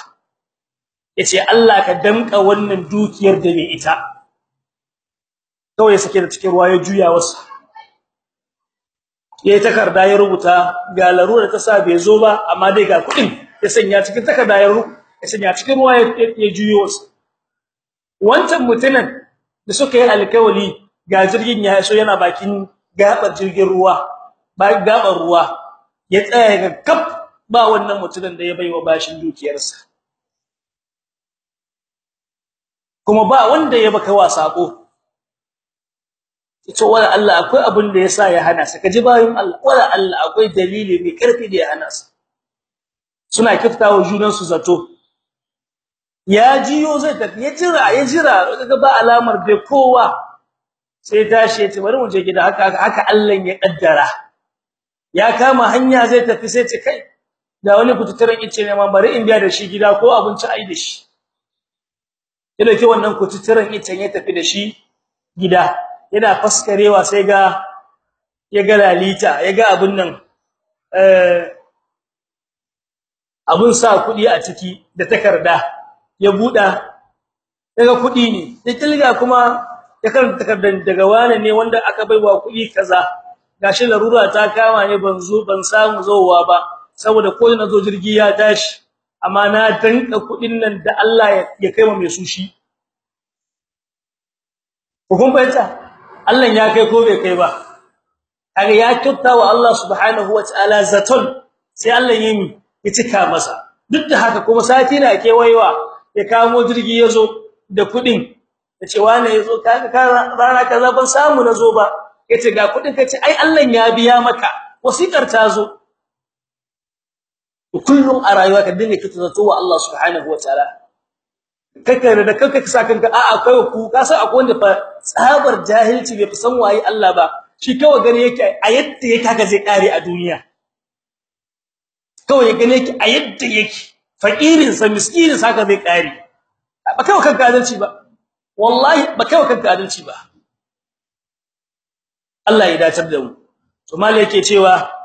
Yace Allah ka damka wannan dukiyar da ni ita. Kawai sake da cikin ruwa ya juya wasu yayi takarda ya rubuta ga larura ta sa bai zo ba amma dai ga kuɗin ya sanya cikin takarda ya rubuta ya sanya cikin ruwa ya juyo wasu wancan mutumin da suka yi alkawali ga jirgin ya so yana bakin gabar jirgin ruwa ba gabar ruwa ya tsaya ga kaf ba wannan mutumin da ya baiwa bashin dukiyarsa. Kuma ba wanda ya baka wa sako ito wala Allah akwai abin da yasa ya hana sa. Kaji bayin Allah wala Allah akwai dalili mai ƙarfi da ya hana sa. Suna kiftawa junan su zato. Ya jiyo zai tafi ya jira ya jira kaga ba alamar bai kowa. Sai tashi ya ce bari mu je gida. Haka haka Allah ya kaddara ya kama hanya zai tafi sai ce kai da wani kututturen ice ne ma bari in biya da shi gida ko abinci ai da shi. Yana ke wannan kututturen icen ya tafi da shi gida. Yana faskarewa sai ga ya ga lalita ya ga abun nan eh abun sa kuɗi a ciki da takarda. Ya buda daga kuɗi ne. Sai tilga kuma ya karanta takardan daga wani ne wanda aka baiwa kuɗi kaza. Gashi larura ta kama ne ban zo ban samu zowa ba. Saboda ko na zo jirgi ya tashi amma na danka kuɗin nan da Allah ya kai mai su shi kun bayyana Allah ya kai ko bai kai ba. Kaga ya kyauta wa Allah subhanahu wataala zaton sai Allah yimi ya cika masa. Duk da haka kuma sati na kewayewa ya kamo jirgi ya zo da kuɗin ya ce wane ya zo kaga rana kaza ban samu na zo ba. Yace ga kuɗin kace ai Allah ya biya maka. Wasikar ta zo. Kullum a rayuwa ka dinga kita zato wa Allah subhanahu wataala kake da kanka ka saka kanka a akwai ku. Ka san akwai wanda fa tsabar jahilci bai san waye Allah ba. Shi kawai gane yake a yadda yake haka zai kare a duniya. Kawai gane yake a yadda yake. Fakirin sa miskinin sa haka zai kare ba kawai kanka adalci ba. Wallahi ba kawai kanka adalci ba. Allah ya dacar da mu. To mallai yake cewa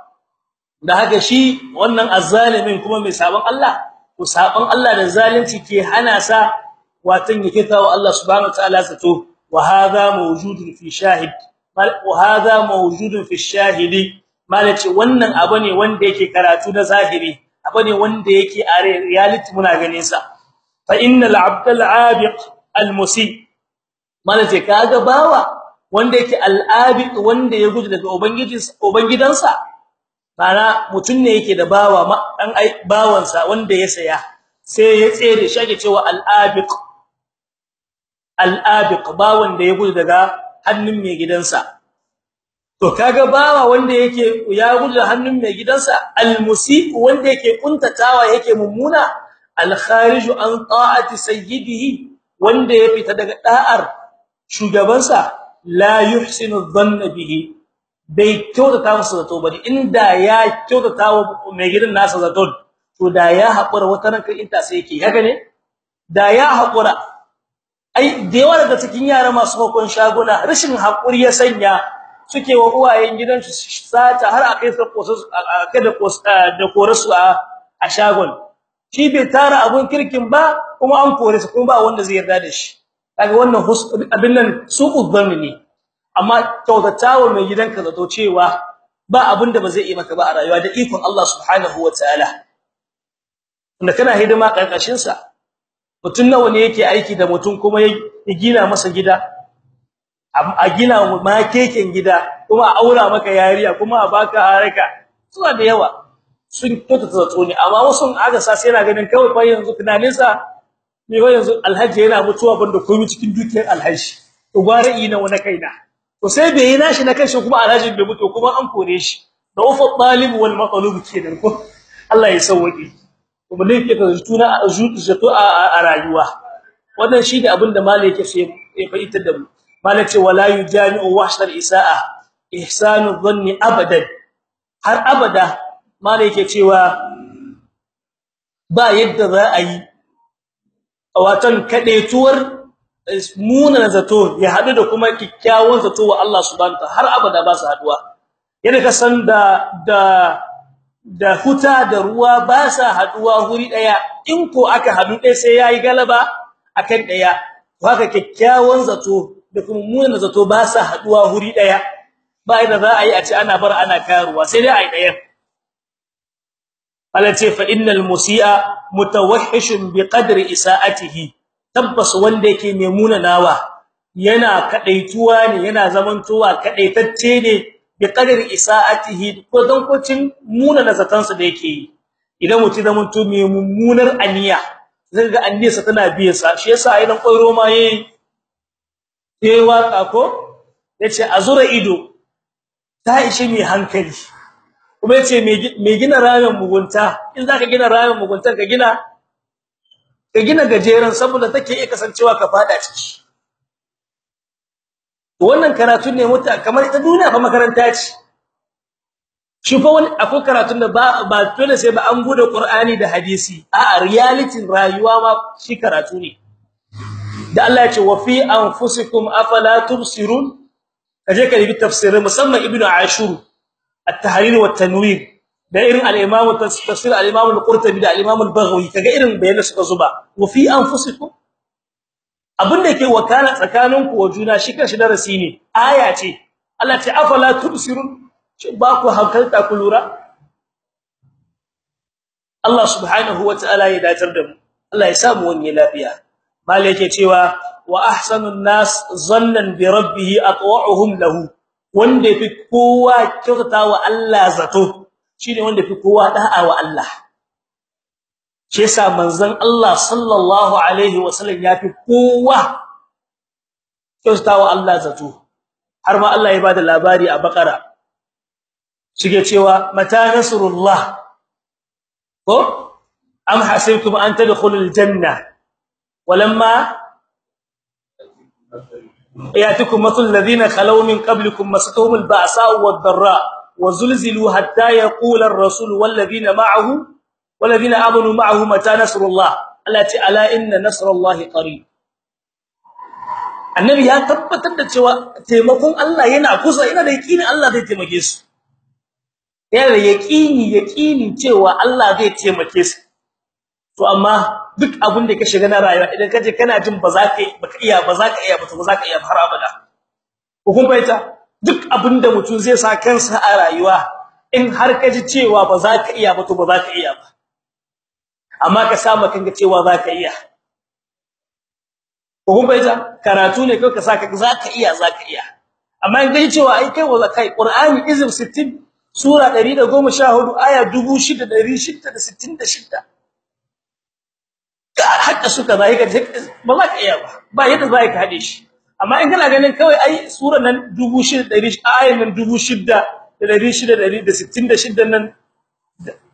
da haka shi wannan azzalimin kuma mai sabon Allah ko sabon Allah da zalunci ke hana sa watan yake tawo Allah subhanahu wa zato wa hadha mawjudun fi shahid wa hadha mawjudun fi shahidi. Malaci wannan abu ne wanda yake karatu na zahiri abu ne wanda yake a reality muna ganin sa. Fa innal abdal abiq al musi malaci kaga bawa wanda yake al abiq wanda ya gudu daga ubangijinsa ubangidansa bana mutun ne yake da bawa dan bawansa wanda ya saya sai ya tsere shi ake cewa al-abiq. Al-abiq bawan da ya gudu daga hannun mai gidansa. To kaga bawa wanda yake ya gudu hannun mai gidansa al-musii wanda yake kuntatawa yake mummuna al-kharij an ta'ati sayyidihi wanda ya fita daga da'ar shugabansa la yuhsinu dhanna bihi. Bai kyautata masa zato ba ne inda ya kyautata mai gidan nasa zato to da ya hakura wata ranka inta sai yake. Haka ne? Da ya hakura ai da yawa daga cikin yara masu hukun shaguna rashin haƙuri ya sanya suke wa uwayen gidansu sata har a kai su kosu kada da korasu a a shagon. Shi bai tara abun kirkin ba kuma an kore su kuma ba wanda zai yarda da shi. Kaga wannan abin nan su'ud dhanni ne. Amma kyautatawa mai gidanka zato cewa ba abin da ba zai yi maka ba a rayuwa da ikon Allah subhanahu wataala inda kana hidima ƙarƙashin sa mutun nawa ne yake aiki da mutun kuma ya gina masa gida? A gina ma keken gida kuma a aura maka yariya kuma a baka haraka. Suna da yawa. Sun kyautata zato ne. Amma wasu aka sa sai yana ganin kawai fa yanzu tunanin sa ne yanzu alhaji yana mutuwa banda komai cikin dukiyar alhaji. To gware ina wani kaina. To sai bai yi nashi na kanshi kuma alhajin bai mutu kuma an kore shi. Da ufa talib wal matlub kenan ko? Allah ya sauke kuma ne ke da tuna zato a rayuwa. Wannan shi da abin da malai yake sai ya fahimta da mu. Malai ce wala yujami'u wahsal isaa ihsanu dhanni abadan. Har abada malai yake cewa ba yadda za a yi watan kadetuwar muna zato ya hadu da kuma kikkiawan zato wa Allah subhanahu wa har abada ba su haɗuwa yana ka san da da da huta da ruwa ba sa haɗuwa huri ɗaya in ko aka hadu dai sai yayi galaba akan ɗaya haka kikkiawan zato da kuma muna zato ba sa haɗuwa huri ɗaya ba idan za a yi a ce ana bar ana karuwa sai dai ai ɗaya Allah ce fa innal musii'a mutawahhishun biqadri isaatihi. Tabbas wanda yake mai munanawa yana kadaituwa ne yana zamantowa kadaitacce ne bi qadri isaatihi ko dan kocin munana zatansa da yake yi. Idan mutum zamanto mai mummunar aniya zai ga aniyarsa tana biye sa shi yasa idan koiro ma yayi yayi waƙa ko? Yace azura ido ta ishe mai hankali. Kuma ya ce mai gina ramin mugunta in zaka gina ramin mugunta ka gina ka gina gajeren saboda take iya kasancewa ka fada ciki. Wannan karatu ne muta kamar ita duniya fa makaranta ce. Shi fa wani akwai karatun da ba ba dole sai ba an buɗe Qur'ani da hadisi. A reality rayuwa ma shi karatu ne. Da Allah ya ce wa fi anfusikum afala tubsirun? Kaje ka yi tafsirin musamman ibnu ashur at-tahrir wa at-tanwir da irin al-imam tafsir al-imam al-qurtubi da al-imam al-baghawi kaga irin bayanan suka zuba. Wa fi anfusikum. Abinda yake wakala tsakaninku wa juna shi kanshi darasi ne. Aya ce. Allah ce afala tubsirun? Ba ku hankalta ku lura? Allah subhanahu wataala ya datar da mu. Allah ya samu wani lafiya. Mal yake cewa wa ahsanun nas zannan bi rabbih atwa'uhum lahu. Wanda fi kowa kyautatawa Allah zato. Shine wanda fi kowa da'a wa Allah. Shi yasa manzon Allah sallallahu alaihi wasallam yafi kowa kyautatawa Allah zato. Har ma Allah ya ba da labari a bakara shige cewa mata nasrullah. Ko? Am hasibtum an tadkhulul janna walamma yatikum mathal ladina khalaw min qablikum masatuhum alba'sa wad-dharra wazulzilu hatta yaqula ar-rasul wal ladina ma'ahu wal ladina amanu ma'ahu mata nasrullah allati ala inna nasrallahi qarib annabi ya tabbatar da cewa taimakon Allah yana kusa ina da yakini Allah zai taimake su yana da yaqini yaqini cewa Allah zai taimake su to amma duk abin da ka shiga na rayuwa idan kaje kana jin ba za ka iya ba za ka iya ba za ka iya har abada bayyana duk abin da mutum zai sa kansa a rayuwa in har ka ji cewa ba za ka iya ba to ba za ka iya ba. Amma ka samu kanka cewa za ka iya. Ko kun bayyana karatu ne kai ka saka za ka iya za ka iya. Amma in kai cewa ai kai wa kai qur'ani izm 60 sura 114 aya 6666 hatta suka zai ga ba za ka iya ba. Ba yadda za ka hade shi. Amma in kana ganin kawai ai suran nan 6600 ayan nan 6666 nan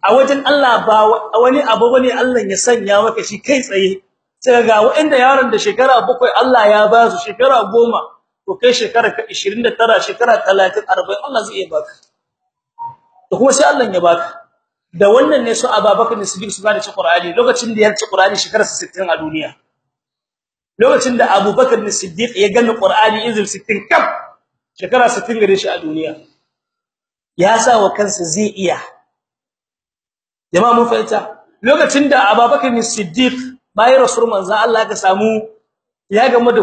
a wajen Allah ba wani abu ba ne Allah ya sanya maka shi kai tsaye. Sai ga yaron da shekara 7 Allah ya ba su shekara 10 to kai shekara 29 shekara 30 40 Allah zai iya baka to kuma sai Allah ya baka da wannan ne su Abubakar Siddiq su gane ci Qur'ani. Lokacin da ya ci Qur'ani shekara 60 a duniya. Lokacin da Abubakar Siddiq ya gane Qur'ani izin 60 kaf shekara 60 gare shi a duniya. Ya sa wa kansa zai iya. Jama'a mun fahimta? Lokacin da Abubakar Siddiq bayan rasul manzo Allah ka samu ya gamu da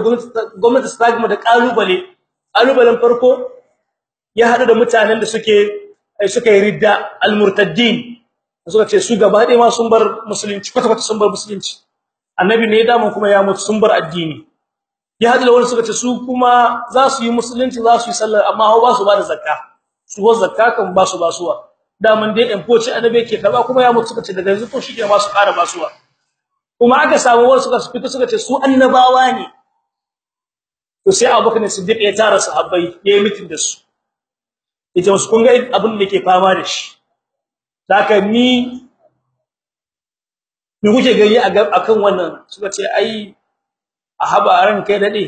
gwamnati ta gamu da ƙalubale kalubalen farko ya hadu da mutanen da suke suka yi ridda al-murtaddin. Suka ce su gaba ɗaya ma sun bar musulunci kwata kwata sun bar musulunci. Annabi ne da mun kuma ya mutu sun bar addini. Ya hadu da wani suka ce su kuma za su yi musulunci za su yi sallah amma ba su ba da zakka. Su wa zakka kan ba su basuwa. Da mun dai in poci annabi yake karɓa kuma ya mutu suka ce daga yanzu to shi ke ma su ƙara basuwa. Kuma aka samu wasu suka fito suka ce su annabawa ne. To sai Abubakar Siddiq ya tara sahabbai yayi mitin da su. Yace musu kun ga abin da ke fama da shi. Saka ni ni kuke gani akan wannan? Suka ce ai a haba ran kai daɗe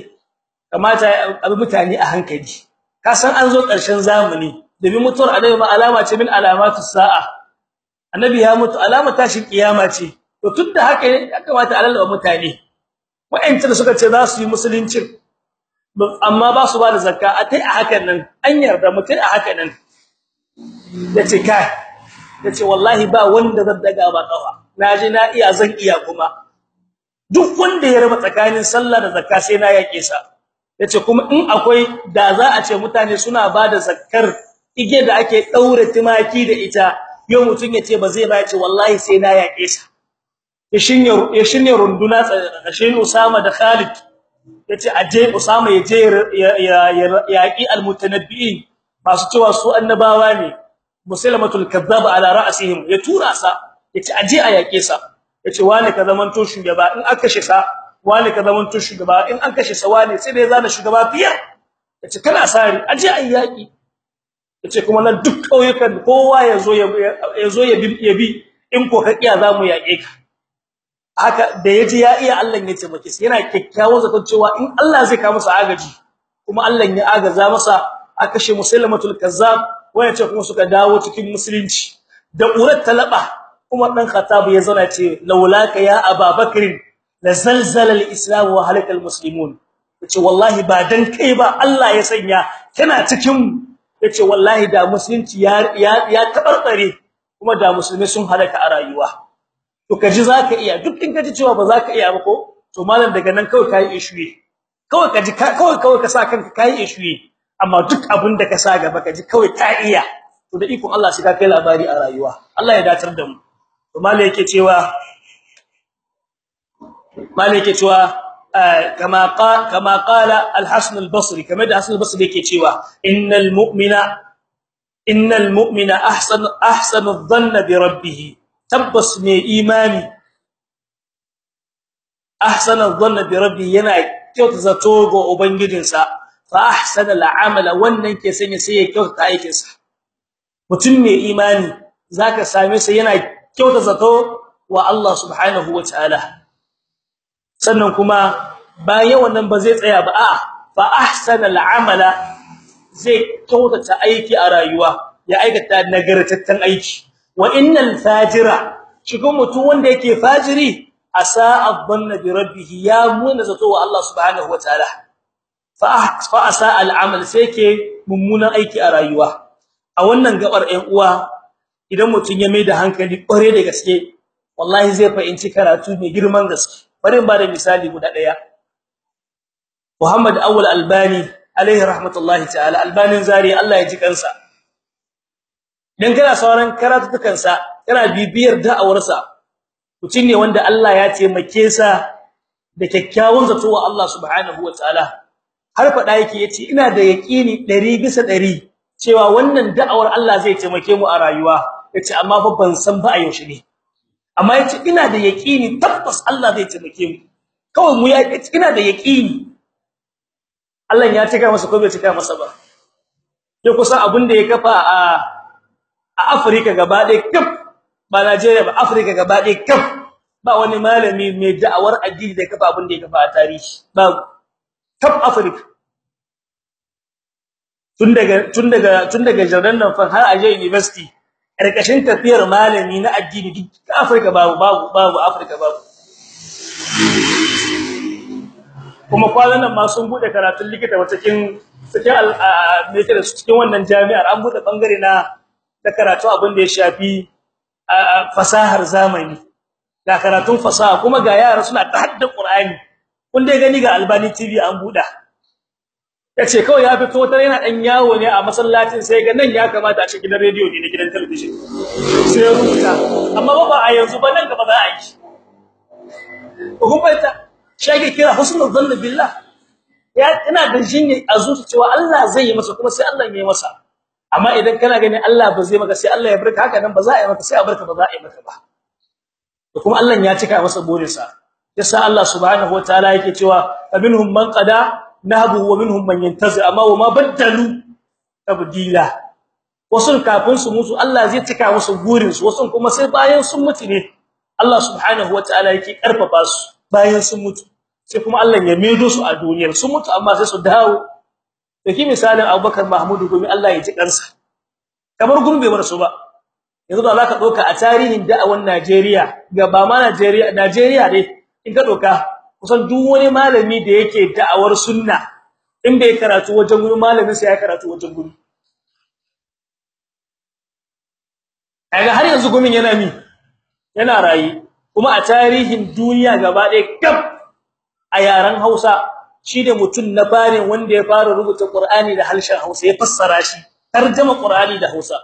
kamata abin mutane a hankali. Ka san an zo ƙarshen zamani domin mutuwar annabi ma alama ce min alamatu sa'a. Annabi ya mutu alama tashin kiyama ce. To tunda haka ya kamata a lalaba mutane. Wa'ancin suka ce za su yi musulunci amma ba su ba da zakka a tai a hakan nan an yarda mutai a hakan nan. Yace kai ya ce wallahi ba wanda zan daga ba kafa na ji na iya zan iya kuma. Duk wanda ya raba tsakanin sallah da zakka sai na yake sa. Yace kuma in akwai da za a ce mutane suna ba da zakkar ige da ake daure timaki da ita yau mutun ya ce ba zai ba ya ce wallahi sai na yake sa. Ya shinye runduna tsakashin Usama da Khalid. Yace aje Usama ya je ya yaqi almutanabbi'in masu cewa su annabawa ne. Muslamatul kazzab ala ra'sihim ya tura sa. Ya ce aje a yaqe sa. Yace wani ka zaman to shugaba in aka kashe sa wani ka zaman to shugaba in an kashe sa wani sai dai zana shugaba biyar. Yace kana sari aje a yaqi ya ce kuma nan duk kauyukan kowa ya zo ya zo ya bi in ko ka kiya za mu yaqe ka. Haka da yaji ya iya Allah ya taimake shi yana kikkiawar zaton cewa in Allah zai kawo masa agaji kuma Allah ya agaza masa aka she musailamatul kazzab waya ce kuma suka dawo cikin musulunci. Da urat talaba kuma dan khattab ya zauna ce laulaka ya ababakrin la zalzala al-islam wa halaka al-muslimun. Yace wallahi ba dan kai ba Allah ya sanya kana cikin ya ce wallahi da musulunci ya ya tabarbare kuma da musulmai sun halaka a rayuwa. To kaji zaka iya duk kaji cewa ba zaka iya ba ko to malam daga nan kawai kai ishuye kawai kaji kawai kawai ka sa kanka kai ishuye amma duk abin da ka sa gaba kaji kawai ka iya. To da ikon Allah sai ka kai labari a rayuwa. Allah ya datar da mu. Malai yake cewa cewa kama kama qala al-hasan al-basri kama da hasan al-basri yake cewa innal mu'mina innal mu'mina ahsan ahsanu adh-dhanna bi rabbih tabbas ne imani. Ahsana adh-dhanna bi rabbih yana kyauta zato ga ubangijinsa. Fa ahsana al-amala wannan ke sanya sai ya kyauta aikinsa. Mutum mai imani zaka same sa yana kyauta zato wa Allah subhanahu wa sannan kuma bayan wannan ba zai tsaya ba a fa ahsana al-amala zai kyautata aiki a rayuwa ya aikata nagartaccen aiki. Wa innal fajira shigo mutum wanda yake fajiri asa adhanna bi rabbih ya muna zato wa Allah subhanahu wa ta'ala. Fa fa asa al-amal sai ke mummunan aiki a rayuwa. A wannan gabar ɗan uwa idan mutun ya mai da hankali kware da gaske wallahi zai fahimci karatu mai girman gaske. Bari ba da misali guda ɗaya Muhammad Awwal Albani alaihi rahmatullahi ta'ala albanin zari Allah ya ji kansa. Dan kana sauran karatutukan sa kana bibiyar da'awarsa mutun ne wanda Allah ya taimake sa da kyakkyawan zato wa Allah subhanahu wa ta'ala. Har fada yake ya ce ina da yaqini 100 bisa 100 cewa wannan da'awar Allah zai taimake mu a rayuwa. Ya ce amma fa ban san ba a yaushe ne. Amma ya ce ina da yaqini tabbas Allah zai taimake mu. Kawai mu ya ina da yaqini Allah ya cika masa ko bai cika masa ba. Sai kusan abin da ya kafa a a Afrika gaba ɗaya kaf ba Najeriya ba Afrika gaba ɗaya kaf. Ba wani malami mai da'awar addini da kafa abin da ya kafa a tarihi. Ba kaf Afrika tun daga tun daga tun daga Jordan nan fa har aje university. Ƙarƙashin tafiyar malami na addini duk Afrika babu babu babu Afrika babu. Kuma kwanan nan ma sun buɗe karatun likita wata cikin cikin me yake cikin wannan jami'ar. An buɗe ɓangare na da karatu abin da ya shafi fasahar zamani. Da karatun fasaha kuma ga yara suna ta hadda Qur'ani. Kun dai gani ga Albani TV an buda ya ce kawai ya fito tare yana dan yawo ne a masallacin sai ga nan ya kamata a cikin radio ne da gidan television sai rubuta amma ba a yanzu ba nan gaba za a yi kuma ta shege kira husnul dhann billah. Ya ina da jinni a zuci cewa Allah zai yi masa kuma sai Allah ya yi masa. Amma idan kana ganin Allah ba zai maka sai Allah ya barka haka nan ba za a yi maka sai a barka ba za a yi maka ba. Kuma Allah ya cika masa burinsa. Yasa Allah subhanahu wataala yake cewa minhum man qada nahbu wa minhum man yantazi amma wa ma badalu tabdila. Wasu kafin su mutu Allah zai cika musu burin su wasu kuma sai bayan sun mutu ne Allah subhanahu wataala yake ƙarfafa su bayan sun mutu. Sai kuma Allah ya medo su a duniyar sun mutu amma sai su dawo. Dake misalin Abubakar Mahmud gumi Allah ya ji kansa. Kamar gurbe bar su ba. Yanzu da zaka doka a tarihin da'awan Najeriya ga ba ma Najeriya Najeriya dai in ka doka kusan duk wani malami da yake da'awar sunna in bai karatu wajen guri malamin sai ya karatu wajen guri. Kaga har yanzu gumin yana mi? Yana rayi kuma a tarihin duniya gaba ɗaya kaf a yaren Hausa shi da mutum na farin wanda ya fara rubuta Qur'ani da harshen Hausa ya fassara shi tarjuma Qur'ani da Hausa.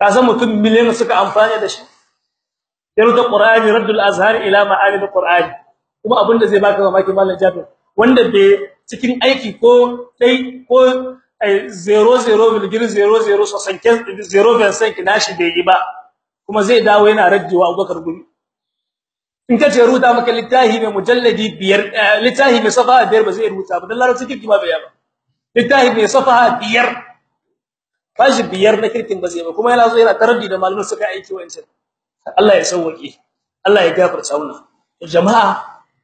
Kasan mutum miliyan suka amfana da shi? Yarda Qur'ani raddul azhar ila ma'ani Qur'ani. Kuma abin da zai baka mamaki mallan Jabir wanda bai cikin aiki ko dai ko 00,00 so sanken 0 sanki nashi bai yi ba kuma zai dawo yana raddiwa Abubakar gumi. In ka ce rubuta maka littafi mai mujalladi biyar littafi mai safaha biyar ba zai rubuta ba dan larabci kirki ba bai ba. Littafi mai safaha biyar fashi biyar na kirkin ba zai ba kuma yana zo yana taraddi da malamin suka aiki wancan Allah ya sauke Allah ya gafarta mana. Jama'a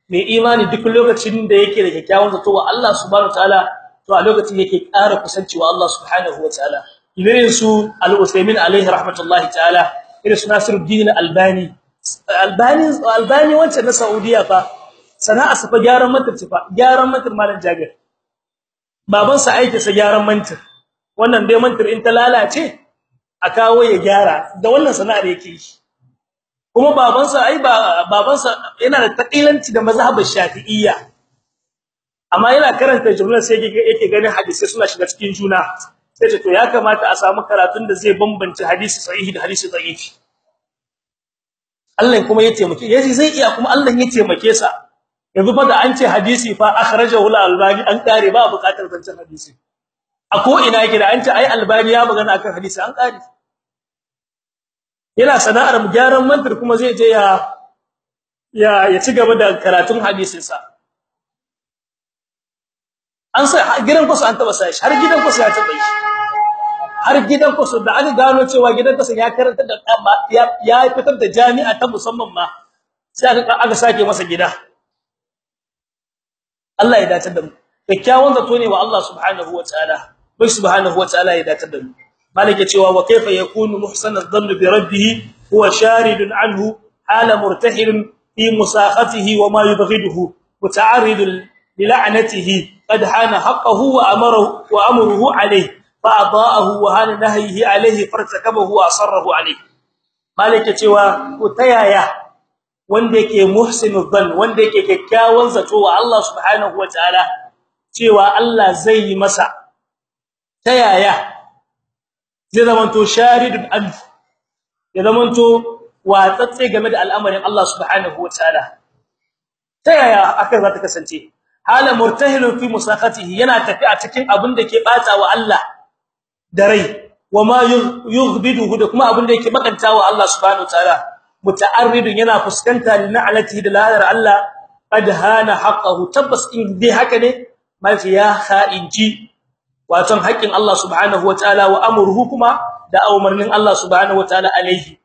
mai imani duk lokacin da yake da kyakkyawan zato wa Allah subhanahu wataala to a lokacin yake ƙara kusancewa Allah subhanahu wataala irin su al-Usaymin alaihi rahmatullahi ta'ala irin su Nasiruddin Albani Albani Albani wancan na Saudiya fa sana'a sa fa gyaran mantir fa gyaran mantir malam Jabir. Baban sa aike sa gyaran mantir. Wannan dai mantir in ta lalace a kawo ya gyara. Da wannan sana'ar yake yi. Kuma baban sa ai baban sa yana da taqilanci da mazhabin Shafi'iyya. Amma yana karanta jumlar sai yake ganin hadisi suna shiga cikin juna. Sai ce to ya kamata a samu karatun da zai bambance hadisi sahihi da hadisi da'ifi. Allah kuma ya taimake ya ce zai iya kuma Allah ya taimake sa. Yanzu fa da an ce hadisi fa akhrajahu al-albani an kare ba buƙatar zancen hadisi. A ko ina yake da an ce ai albani ya magana akan hadisi an kare yana sana'ar gyaran mantar kuma zai je ya ya ya ci gaba da karatun hadisin sa an sai gidan kusa an taba sai har gidan kusa ya taba shi. Har gidan kusa da aka gano cewa gidan kusa ya karanta da ya fitar da jami'a ta musamman ma sai aka aka sake masa gida. Allah ya dace da mu. Kyakkyawan zato ne wa Allah subhanahu wataala bai subhanahu wataala ya dace da mu. malik ya cewa wa kayfa yakunu muhsan adh-dhann bi rabbih huwa sharidun anhu ala murtahil fi musakhatihi wa ma yubghiduhu muta'arrid lil'anatihi qad hana haqqahu wa amarahu wa amruhu alayhi fa adaahu wa hana nahyihi alayhi fartakabahu wa asarrahu alayhi. Malik ya cewa ko wanda yake muhsinu dhan wanda yake kyakkyawan zato wa Allah subhanahu wataala cewa Allah zai yi masa ta yaya zai zamanto sharidun an ya zamanto watsatse game da al'amarin Allah subhanahu wataala tayaya akan za ta kasance? Hala murtahilun fi musaqatihi yana tafi a cikin abin da ke bata wa Allah da rai wama yughbiduhu da kuma abin da yake bakanta wa Allah subhanahu wataala muta'arridun yana fuskanta lin'alatihi da lahar Allah qad hana haqqahu. Tabbas in dai haka ne mafi ya kha'inji wato haƙin Allah subhanahu wataala wa amruhu kuma da umarnin Allah subhanahu wataala alaihi.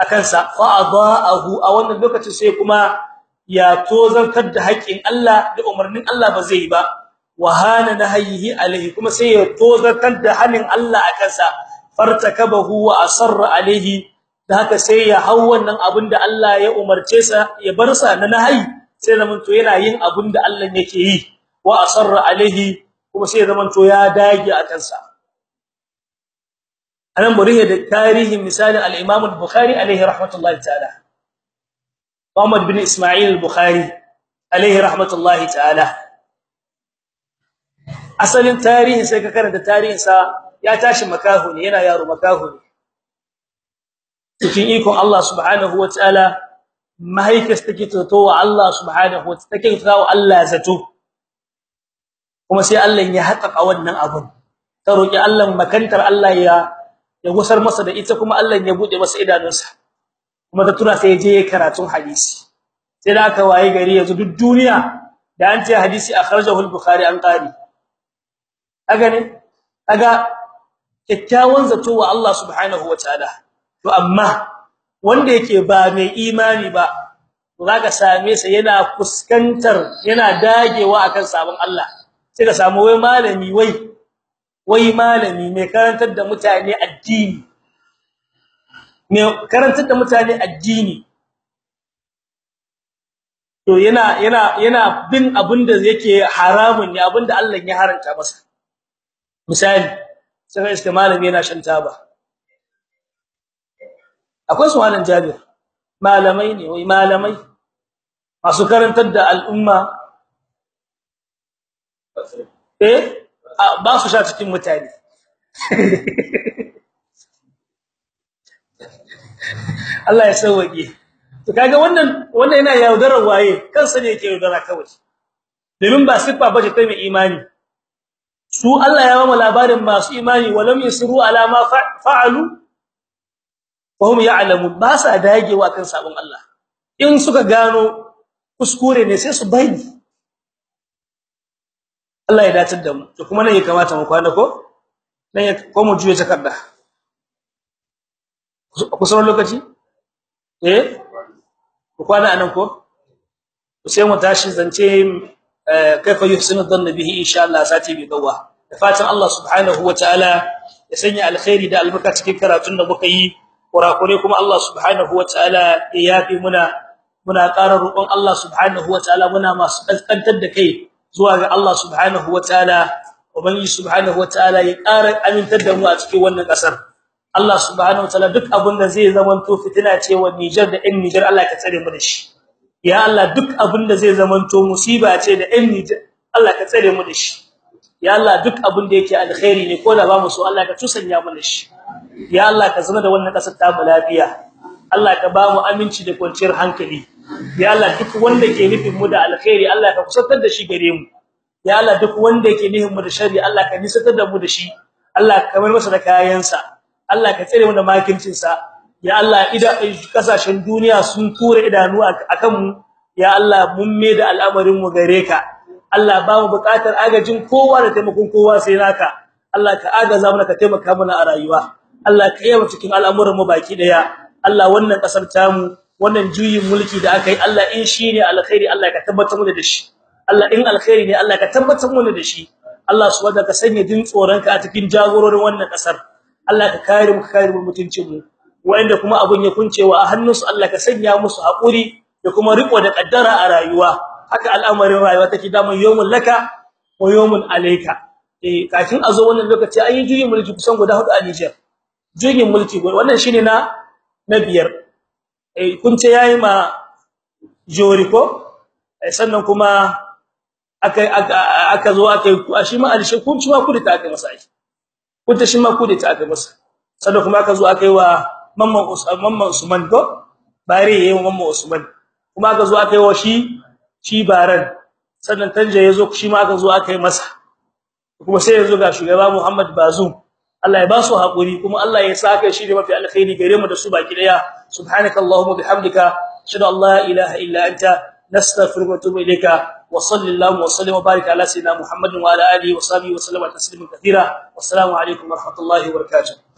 Akan sa fa adaahu a wannan lokacin sai kuma ya tozartar da haƙin Allah da umarnin Allah ba zai ba. Wahana nahyihi alaihi kuma sai ya tozartar da hanin Allah a kansa. Fartakabahu wa asarra alaihi da haka sai ya hau wannan abin da Allah ya umarce sa ya bar sa na nahyi sai zaman to yana yin abin da Allah yake yi. Wa asarra alaihi kuma sai zaman to ya dage a kansa. Anan bari da tarihin misalin al-Imam al-Bukhari alaihi rahmatullahi ta'ala. Muhammad bin Ismail al-Bukhari alaihi rahmatullahi ta'ala. Asalin tarihin sai ka karanta tarihin sa ya tashi makahu yana yaro makahu cikin ikon Allah subhanahu wataala mahaikas take totowa Allah subhanahu wataala take totowa Allah zato. Kuma sai Allah ya haƙaƙa wannan abun. Ta roki Allah makantar Allah ya ya gusar masa da ita kuma Allah ya buɗe masa idanunsa. Kuma ta tura sai je karatun hadisi. Sai da aka waye gari yanzu duk duniya da an ce hadisi akhrajahu al-bukhari an qari aga ne aga kikkiawan zato wa Allah subhanahu wataala to amma wanda yake ba mai imani ba zaka same sa yana fuskantar yana dagewa akan sabon Allah. Sai ka samu wai malami wai wai malami mai karantar da mutane addini. Mai karantar da mutane addini. To yana yana yana bin abin da yake haramun ne abin da Allah ya haranta masa. Misali sai iska malami yana shan taba. Akwai su Jabir. Malamai ne wai malamai. Masu karantar da al'umma eh? Ba su sha cikin mutane. Allah ya sauke to kaga wannan wannan yana yaudarar waye? Kansa ne yake yaudara kawai. Domin ba siffa bace ta mai imani. Su Allah ya ba labarin masu imani walam yusru ala ma fa'alu wa hum ya'lamun. Ba sa dagewa kan sabon Allah. In suka gano kuskure ne sai su bayani Allah ya dace da mu. To kuma ne ya kamata mu kwana ko? Dan ya ko mu juye takarda? Kusan lokaci? Eh? Ku kwana a nan ko? Sai mu tashi zance kaifa yuhsinu dhanna bihi insha Allah sati bi gawa da fatan Allah subhanahu wataala ya sanya alkhairi da albarka cikin karatun da muka yi kurakure kuma Allah subhanahu wataala ya yafi muna. Muna ƙara roƙon Allah subhanahu wataala muna masu kaskantar da kai zuwa ga Allah subhanahu wataala ubangi subhanahu wataala ya ƙara amintar da mu a cikin wannan ƙasar. Allah subhanahu wataala duk abin da zai zamanto fitina ce wa Niger da ɗan Niger Allah ka tsare mu da shi. Ya Allah duk abin da zai zamanto musiba ce da ɗan Niger Allah ka tsare mu da shi. Ya Allah duk abin da yake alkhairi ne ko da ba mu so Allah ka tusanya mu da shi. Ya Allah ka zama da wannan ƙasar ta lafiya. Allah ka ba mu aminci da kwanciyar hankali. Ya Allah duk wanda ke nufin mu da alkhairi Allah ka kusantar da shi gare mu. Ya Allah duk wanda yake nufin mu da sharri Allah ka nisantar da mu da shi. Allah ka kamar masa da kayansa. Allah ka tsare mu da makircin sa ya Allah ida ƙasashen duniya sun tura idanu akan mu. Ya Allah mun me da al'amarin mu gare ka. Allah ba mu buƙatar agajin kowa da taimakon kowa sai naka. Allah ka agaza mana ka taimaka mana a rayuwa. Allah ka yi cikin al'amuran mu baki ɗaya Allah wannan ƙasar tamu wannan juyin mulki da aka yi Allah in shine alkhairi Allah ka tabbatar mu da shi. Allah in alkhairi ne Allah ka tabbatar mu da shi. Allah subhanahu ka sanya din tsoronka a cikin jagororin wannan ƙasar Allah ka kare mu ka kare mu mutuncin mu. Wanda kuma abun ya kuncewa a hannunsu Allah ka sanya musu haƙuri da kuma riko da kaddara a rayuwa. Haka al'amarin rayuwa take da mun yawmul laka wa yawmun alayka. Eh kafin a zo wannan lokaci an yi juyin mulki kusan guda huɗu a Niger. Juyin mulki wannan shine na na biyar. Eh kun ce yayi ma joriko sannan kuma aka aka zo aka shi ma alshi kun ci ma kuɗi ta aka masa shi kun ta shi ma kuɗi ta aka masa. Sannan kuma aka zo aka yi wa mamman mamman Usman ko? Bare yayi wa mamman Usman. Kuma aka zo aka yi wa shi shi baran. Sannan tanje ya zo shi ma aka zo aka yi masa. Kuma sai ya zo ga shugaba Muhammad Bazoum. Allah ya ba su haƙuri kuma Allah ya saka shi da mafi alkhairi gare mu da su baki ɗaya subhanakallahumma bihamdika shada Allah ilaha illa anta nastaghfiruka wa natubu ilayka wa sallallahu wa sallim wa barik ala sayyidina Muhammadin wa ala alihi wa sahbihi wa sallama tasliman katira wassalamu rahmatullahi wa barakatuh.